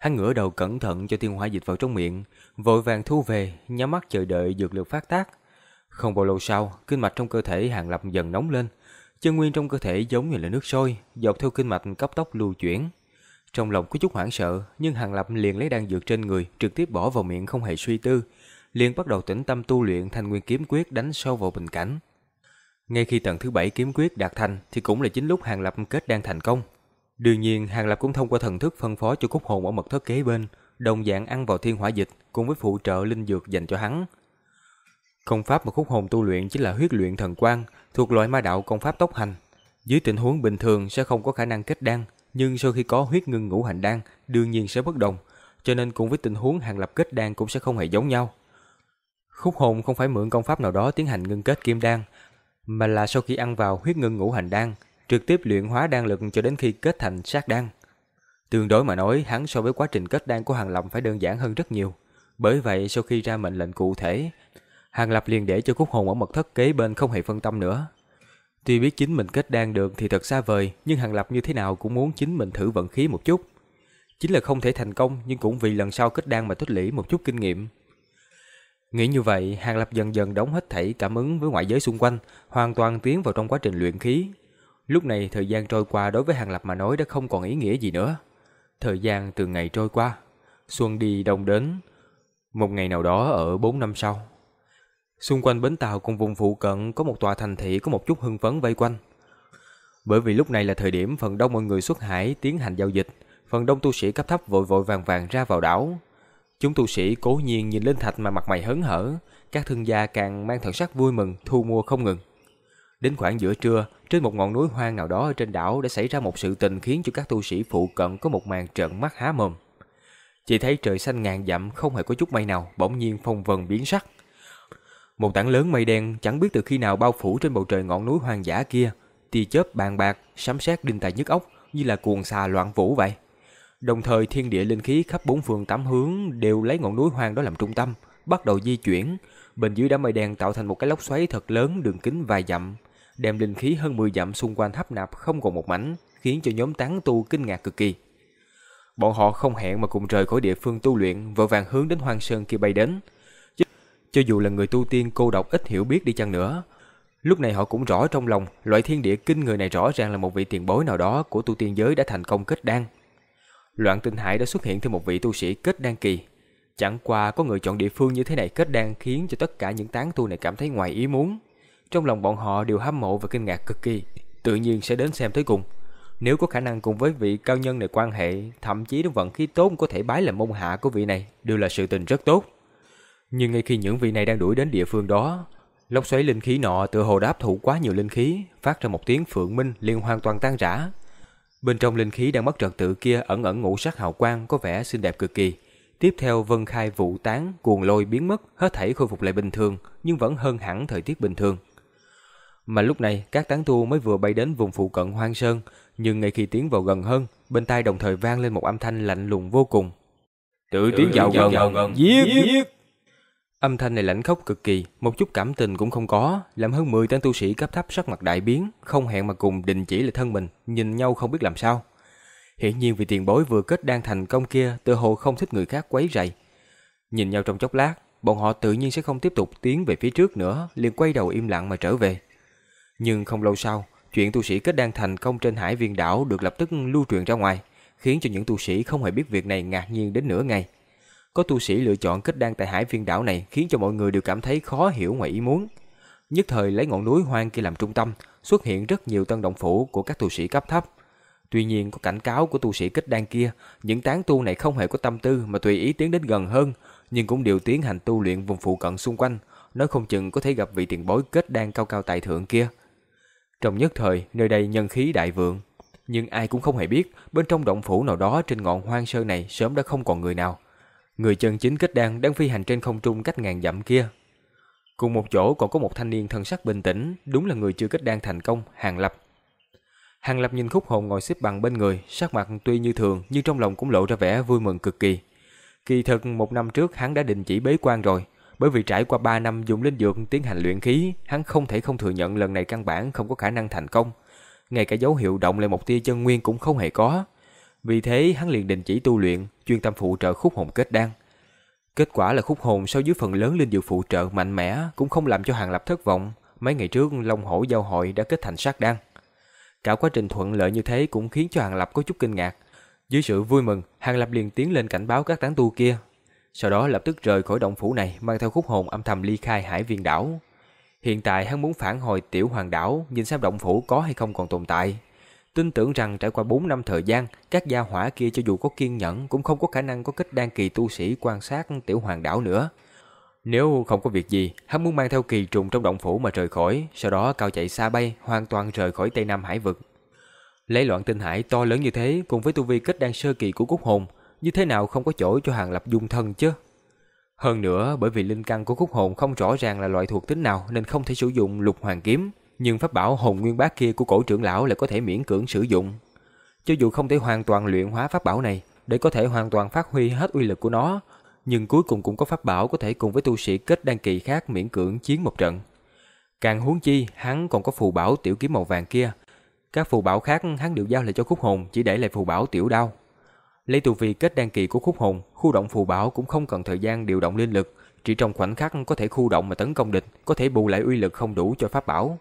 Hắn ngửa đầu cẩn thận cho thiên hoa dịch vào trong miệng, vội vàng thu về, nhắm mắt chờ đợi dược lực phát tác. Không bao lâu sau, kinh mạch trong cơ thể Hàng Lập dần nóng lên, chân nguyên trong cơ thể giống như là nước sôi, dọc theo kinh mạch cấp tốc lưu chuyển. Trong lòng có chút hoảng sợ, nhưng Hàng Lập liền lấy đan dược trên người, trực tiếp bỏ vào miệng không hề suy tư, liền bắt đầu tĩnh tâm tu luyện thanh nguyên kiếm quyết đánh sâu vào bình cảnh. Ngay khi tầng thứ bảy kiếm quyết đạt thành thì cũng là chính lúc Hàng Lập kết đang thành công. Đương nhiên, Hàng Lập cũng thông qua thần thức phân phó cho cốt hồn ở mật thất kế bên, đồng dạng ăn vào thiên hỏa dịch cùng với phụ trợ linh dược dành cho hắn. Công pháp mà khúc hồn tu luyện chính là huyết luyện thần quang, thuộc loại ma đạo công pháp tốc hành. Dưới tình huống bình thường sẽ không có khả năng kết đan, nhưng sau khi có huyết ngưng ngũ hành đan, đương nhiên sẽ bất đồng, cho nên cùng với tình huống Hàng Lập kết đan cũng sẽ không hề giống nhau. Khúc hồn không phải mượn công pháp nào đó tiến hành ngưng kết kim đan, mà là sau khi ăn vào huyết ngưng ngũ hành đan, trực tiếp luyện hóa đan lực cho đến khi kết thành sát đan. Tương đối mà nói, hắn so với quá trình kết đan của Hàng Lập phải đơn giản hơn rất nhiều. Bởi vậy, sau khi ra mệnh lệnh cụ thể, Hàng Lập liền để cho cúc hồn ở mật thất kế bên không hề phân tâm nữa. Tuy biết chính mình kết đan được thì thật xa vời, nhưng Hàng Lập như thế nào cũng muốn chính mình thử vận khí một chút. Chính là không thể thành công, nhưng cũng vì lần sau kết đan mà tích lũy một chút kinh nghiệm. Nghĩ như vậy, Hàng Lập dần dần đóng hết thảy cảm ứng với ngoại giới xung quanh, hoàn toàn tiến vào trong quá trình luyện khí. Lúc này thời gian trôi qua đối với Hàng Lập mà nói đã không còn ý nghĩa gì nữa. Thời gian từ ngày trôi qua, xuân đi đông đến. Một ngày nào đó ở 4 năm sau, xung quanh bến tàu cùng vùng phụ cận có một tòa thành thị có một chút hưng phấn vây quanh. Bởi vì lúc này là thời điểm phần đông mọi người xuất hải tiến hành giao dịch, phần đông tu sĩ cấp thấp vội vội vàng vàng ra vào đảo, Chúng tu sĩ cố nhiên nhìn lên thạch mà mặt mày hớn hở, các thương gia càng mang thần sắc vui mừng thu mua không ngừng. Đến khoảng giữa trưa, trên một ngọn núi hoang nào đó ở trên đảo đã xảy ra một sự tình khiến cho các tu sĩ phụ cận có một màn trợn mắt há mồm. Chỉ thấy trời xanh ngàn dặm không hề có chút mây nào, bỗng nhiên phong vần biến sắc. Một tảng lớn mây đen chẳng biết từ khi nào bao phủ trên bầu trời ngọn núi hoang dã kia, tia chớp bàn bạc, sấm sét đinh tai nhức óc như là cuồng xà loạn vũ vậy. Đồng thời thiên địa linh khí khắp bốn phương tám hướng đều lấy ngọn núi hoang đó làm trung tâm, bắt đầu di chuyển. Bên dưới đám mây đen tạo thành một cái lốc xoáy thật lớn đường kính vài dặm, đem linh khí hơn 10 dặm xung quanh hấp nạp không còn một mảnh, khiến cho nhóm tán tu kinh ngạc cực kỳ. Bọn họ không hẹn mà cùng rời khỏi địa phương tu luyện, vội vàng hướng đến hoang sơn kia bay đến. Cho, cho dù là người tu tiên cô độc ít hiểu biết đi chăng nữa, lúc này họ cũng rõ trong lòng, loại thiên địa kinh người này rõ ràng là một vị tiền bối nào đó của tu tiên giới đã thành công kết đan, Loạn tinh hải đã xuất hiện thêm một vị tu sĩ kết đan kỳ. Chẳng qua có người chọn địa phương như thế này kết đan khiến cho tất cả những tán tu này cảm thấy ngoài ý muốn. Trong lòng bọn họ đều hâm mộ và kinh ngạc cực kỳ, tự nhiên sẽ đến xem tới cùng. Nếu có khả năng cùng với vị cao nhân này quan hệ, thậm chí đến vận khí tốt có thể bái làm môn hạ của vị này, đều là sự tình rất tốt. Nhưng ngay khi những vị này đang đuổi đến địa phương đó, lốc xoáy linh khí nọ tự hồ đáp thủ quá nhiều linh khí, phát ra một tiếng phượng minh liền hoàn toàn tan rã, Bên trong linh khí đang mất trật tự kia ẩn ẩn ngũ sắc hào quang có vẻ xinh đẹp cực kỳ. Tiếp theo vân khai vụ tán, cuồng lôi biến mất, hết thảy khôi phục lại bình thường, nhưng vẫn hơn hẳn thời tiết bình thường. Mà lúc này, các tán tu mới vừa bay đến vùng phụ cận hoang sơn, nhưng ngay khi tiến vào gần hơn, bên tai đồng thời vang lên một âm thanh lạnh lùng vô cùng. Tự tiến vào gần, giết, giết! Âm thanh này lãnh khốc cực kỳ, một chút cảm tình cũng không có, làm hơn 10 tên tu sĩ cấp thấp sắc mặt đại biến, không hẹn mà cùng đình chỉ lại thân mình, nhìn nhau không biết làm sao. Hiển nhiên vì tiền bối vừa kết đang thành công kia, tự hồ không thích người khác quấy rầy. Nhìn nhau trong chốc lát, bọn họ tự nhiên sẽ không tiếp tục tiến về phía trước nữa, liền quay đầu im lặng mà trở về. Nhưng không lâu sau, chuyện tu sĩ kết đan thành công trên hải viên đảo được lập tức lưu truyền ra ngoài, khiến cho những tu sĩ không hề biết việc này ngạc nhiên đến nửa ngày. Có tu sĩ lựa chọn kết đan tại hải viên đảo này khiến cho mọi người đều cảm thấy khó hiểu ngoài ý muốn. Nhất thời lấy ngọn núi hoang kia làm trung tâm, xuất hiện rất nhiều tân động phủ của các tu sĩ cấp thấp. Tuy nhiên có cảnh cáo của tu sĩ kết đan kia, những tán tu này không hề có tâm tư mà tùy ý tiến đến gần hơn, nhưng cũng đều tiến hành tu luyện vùng phụ cận xung quanh, nói không chừng có thể gặp vị tiền bối kết đan cao cao tại thượng kia. Trong nhất thời, nơi đây nhân khí đại vượng, nhưng ai cũng không hề biết, bên trong động phủ nào đó trên ngọn hoang sơ này sớm đã không còn người nào. Người chân chính kết đan đang phi hành trên không trung cách ngàn dặm kia. Cùng một chỗ còn có một thanh niên thân sắc bình tĩnh, đúng là người chưa kết đan thành công, Hàng Lập. Hàng Lập nhìn khúc hồn ngồi xếp bằng bên người, sắc mặt tuy như thường nhưng trong lòng cũng lộ ra vẻ vui mừng cực kỳ. Kỳ thực một năm trước hắn đã định chỉ bế quan rồi, bởi vì trải qua 3 năm dùng linh dược tiến hành luyện khí, hắn không thể không thừa nhận lần này căn bản không có khả năng thành công. Ngay cả dấu hiệu động lại một tia chân nguyên cũng không hề có. Vì thế hắn liền đình chỉ tu luyện, chuyên tâm phụ trợ khúc hồn kết đan. Kết quả là khúc hồn so với phần lớn linh dược phụ trợ mạnh mẽ cũng không làm cho Hàng Lập thất vọng. Mấy ngày trước Long Hổ giao hội đã kết thành sát đan. Cả quá trình thuận lợi như thế cũng khiến cho Hàng Lập có chút kinh ngạc. Dưới sự vui mừng, Hàng Lập liền tiến lên cảnh báo các tán tu kia. Sau đó lập tức rời khỏi động phủ này, mang theo khúc hồn âm thầm ly khai hải viên đảo. Hiện tại hắn muốn phản hồi tiểu hoàng đảo, nhìn xem động phủ có hay không còn tồn tại. Tin tưởng rằng trải qua 4 năm thời gian, các gia hỏa kia cho dù có kiên nhẫn cũng không có khả năng có kết đan kỳ tu sĩ quan sát tiểu hoàng đảo nữa. Nếu không có việc gì, hắn muốn mang theo kỳ trùng trong động phủ mà rời khỏi, sau đó cao chạy xa bay, hoàn toàn rời khỏi Tây Nam Hải vực. Lấy loạn tinh hải to lớn như thế cùng với tu vi kết đan sơ kỳ của cúc hồn, như thế nào không có chỗ cho hàng lập dung thân chứ? Hơn nữa, bởi vì linh căn của khúc hồn không rõ ràng là loại thuộc tính nào nên không thể sử dụng lục hoàng kiếm, nhưng pháp bảo hồn nguyên bát kia của cổ trưởng lão lại có thể miễn cưỡng sử dụng. Cho dù không thể hoàn toàn luyện hóa pháp bảo này để có thể hoàn toàn phát huy hết uy lực của nó, nhưng cuối cùng cũng có pháp bảo có thể cùng với tu sĩ kết đăng kỳ khác miễn cưỡng chiến một trận. Càng huống chi, hắn còn có phù bảo tiểu kiếm màu vàng kia. Các phù bảo khác hắn đều giao lại cho khúc hồn, chỉ để lại phù bảo tiểu đao. Lấy tu vi kết đan kỳ của khúc hồn, khu động phù bảo cũng không cần thời gian điều động linh lực, chỉ trong khoảnh khắc có thể khu động mà tấn công địch, có thể bù lại uy lực không đủ cho pháp bảo.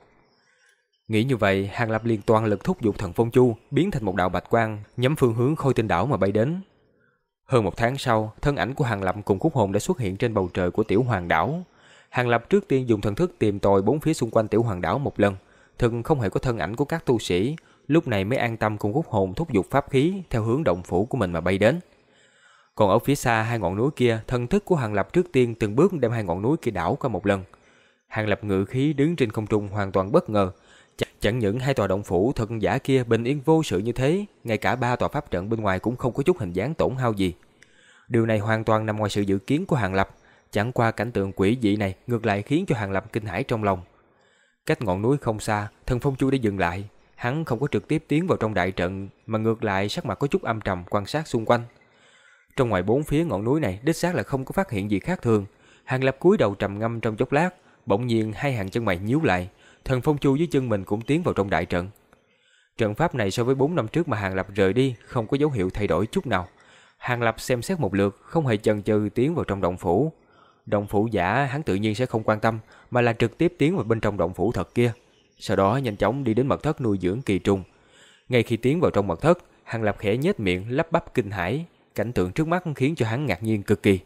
Nghĩ như vậy, Hàng Lập liền toàn lực thúc giục thần phong chu, biến thành một đạo bạch quang, nhắm phương hướng khôi tinh đảo mà bay đến. Hơn một tháng sau, thân ảnh của Hàng Lập cùng khúc hồn đã xuất hiện trên bầu trời của tiểu hoàng đảo. Hàng Lập trước tiên dùng thần thức tìm tòi bốn phía xung quanh tiểu hoàng đảo một lần, thực không hề có thân ảnh của các tu sĩ, lúc này mới an tâm cùng khúc hồn thúc giục pháp khí theo hướng động phủ của mình mà bay đến. Còn ở phía xa hai ngọn núi kia, thần thức của Hàng Lập trước tiên từng bước đem hai ngọn núi kia đảo qua một lần. Hàng Lập ngự khí đứng trên không trung hoàn toàn bất ngờ, Chẳng những hai tòa động phủ thật giả kia bình yên vô sự như thế, ngay cả ba tòa pháp trận bên ngoài cũng không có chút hình dáng tổn hao gì. Điều này hoàn toàn nằm ngoài sự dự kiến của Hàng Lập, chẳng qua cảnh tượng quỷ dị này ngược lại khiến cho Hàng Lập kinh hãi trong lòng. Cách ngọn núi không xa, thần phong chu đã dừng lại, hắn không có trực tiếp tiến vào trong đại trận, mà ngược lại sắc mặt có chút âm trầm quan sát xung quanh. Trong ngoài bốn phía ngọn núi này, đích xác là không có phát hiện gì khác thường. Hàng Lập cúi đầu trầm ngâm trong chốc lát, bỗng nhiên hai hàng chân mày nhíu lại, thần phong chu dưới chân mình cũng tiến vào trong đại trận. Trận pháp này so với 4 năm trước mà Hàng Lập rời đi không có dấu hiệu thay đổi chút nào. Hàng Lập xem xét một lượt, không hề chần chừ tiến vào trong động phủ. Động phủ giả hắn tự nhiên sẽ không quan tâm, mà là trực tiếp tiến vào bên trong động phủ thật kia. Sau đó nhanh chóng đi đến mật thất nuôi dưỡng kỳ trùng. Ngay khi tiến vào trong mật thất, Hàng Lập khẽ nhếch miệng lắp bắp kinh hãi, cảnh tượng trước mắt khiến cho hắn ngạc nhiên cực kỳ.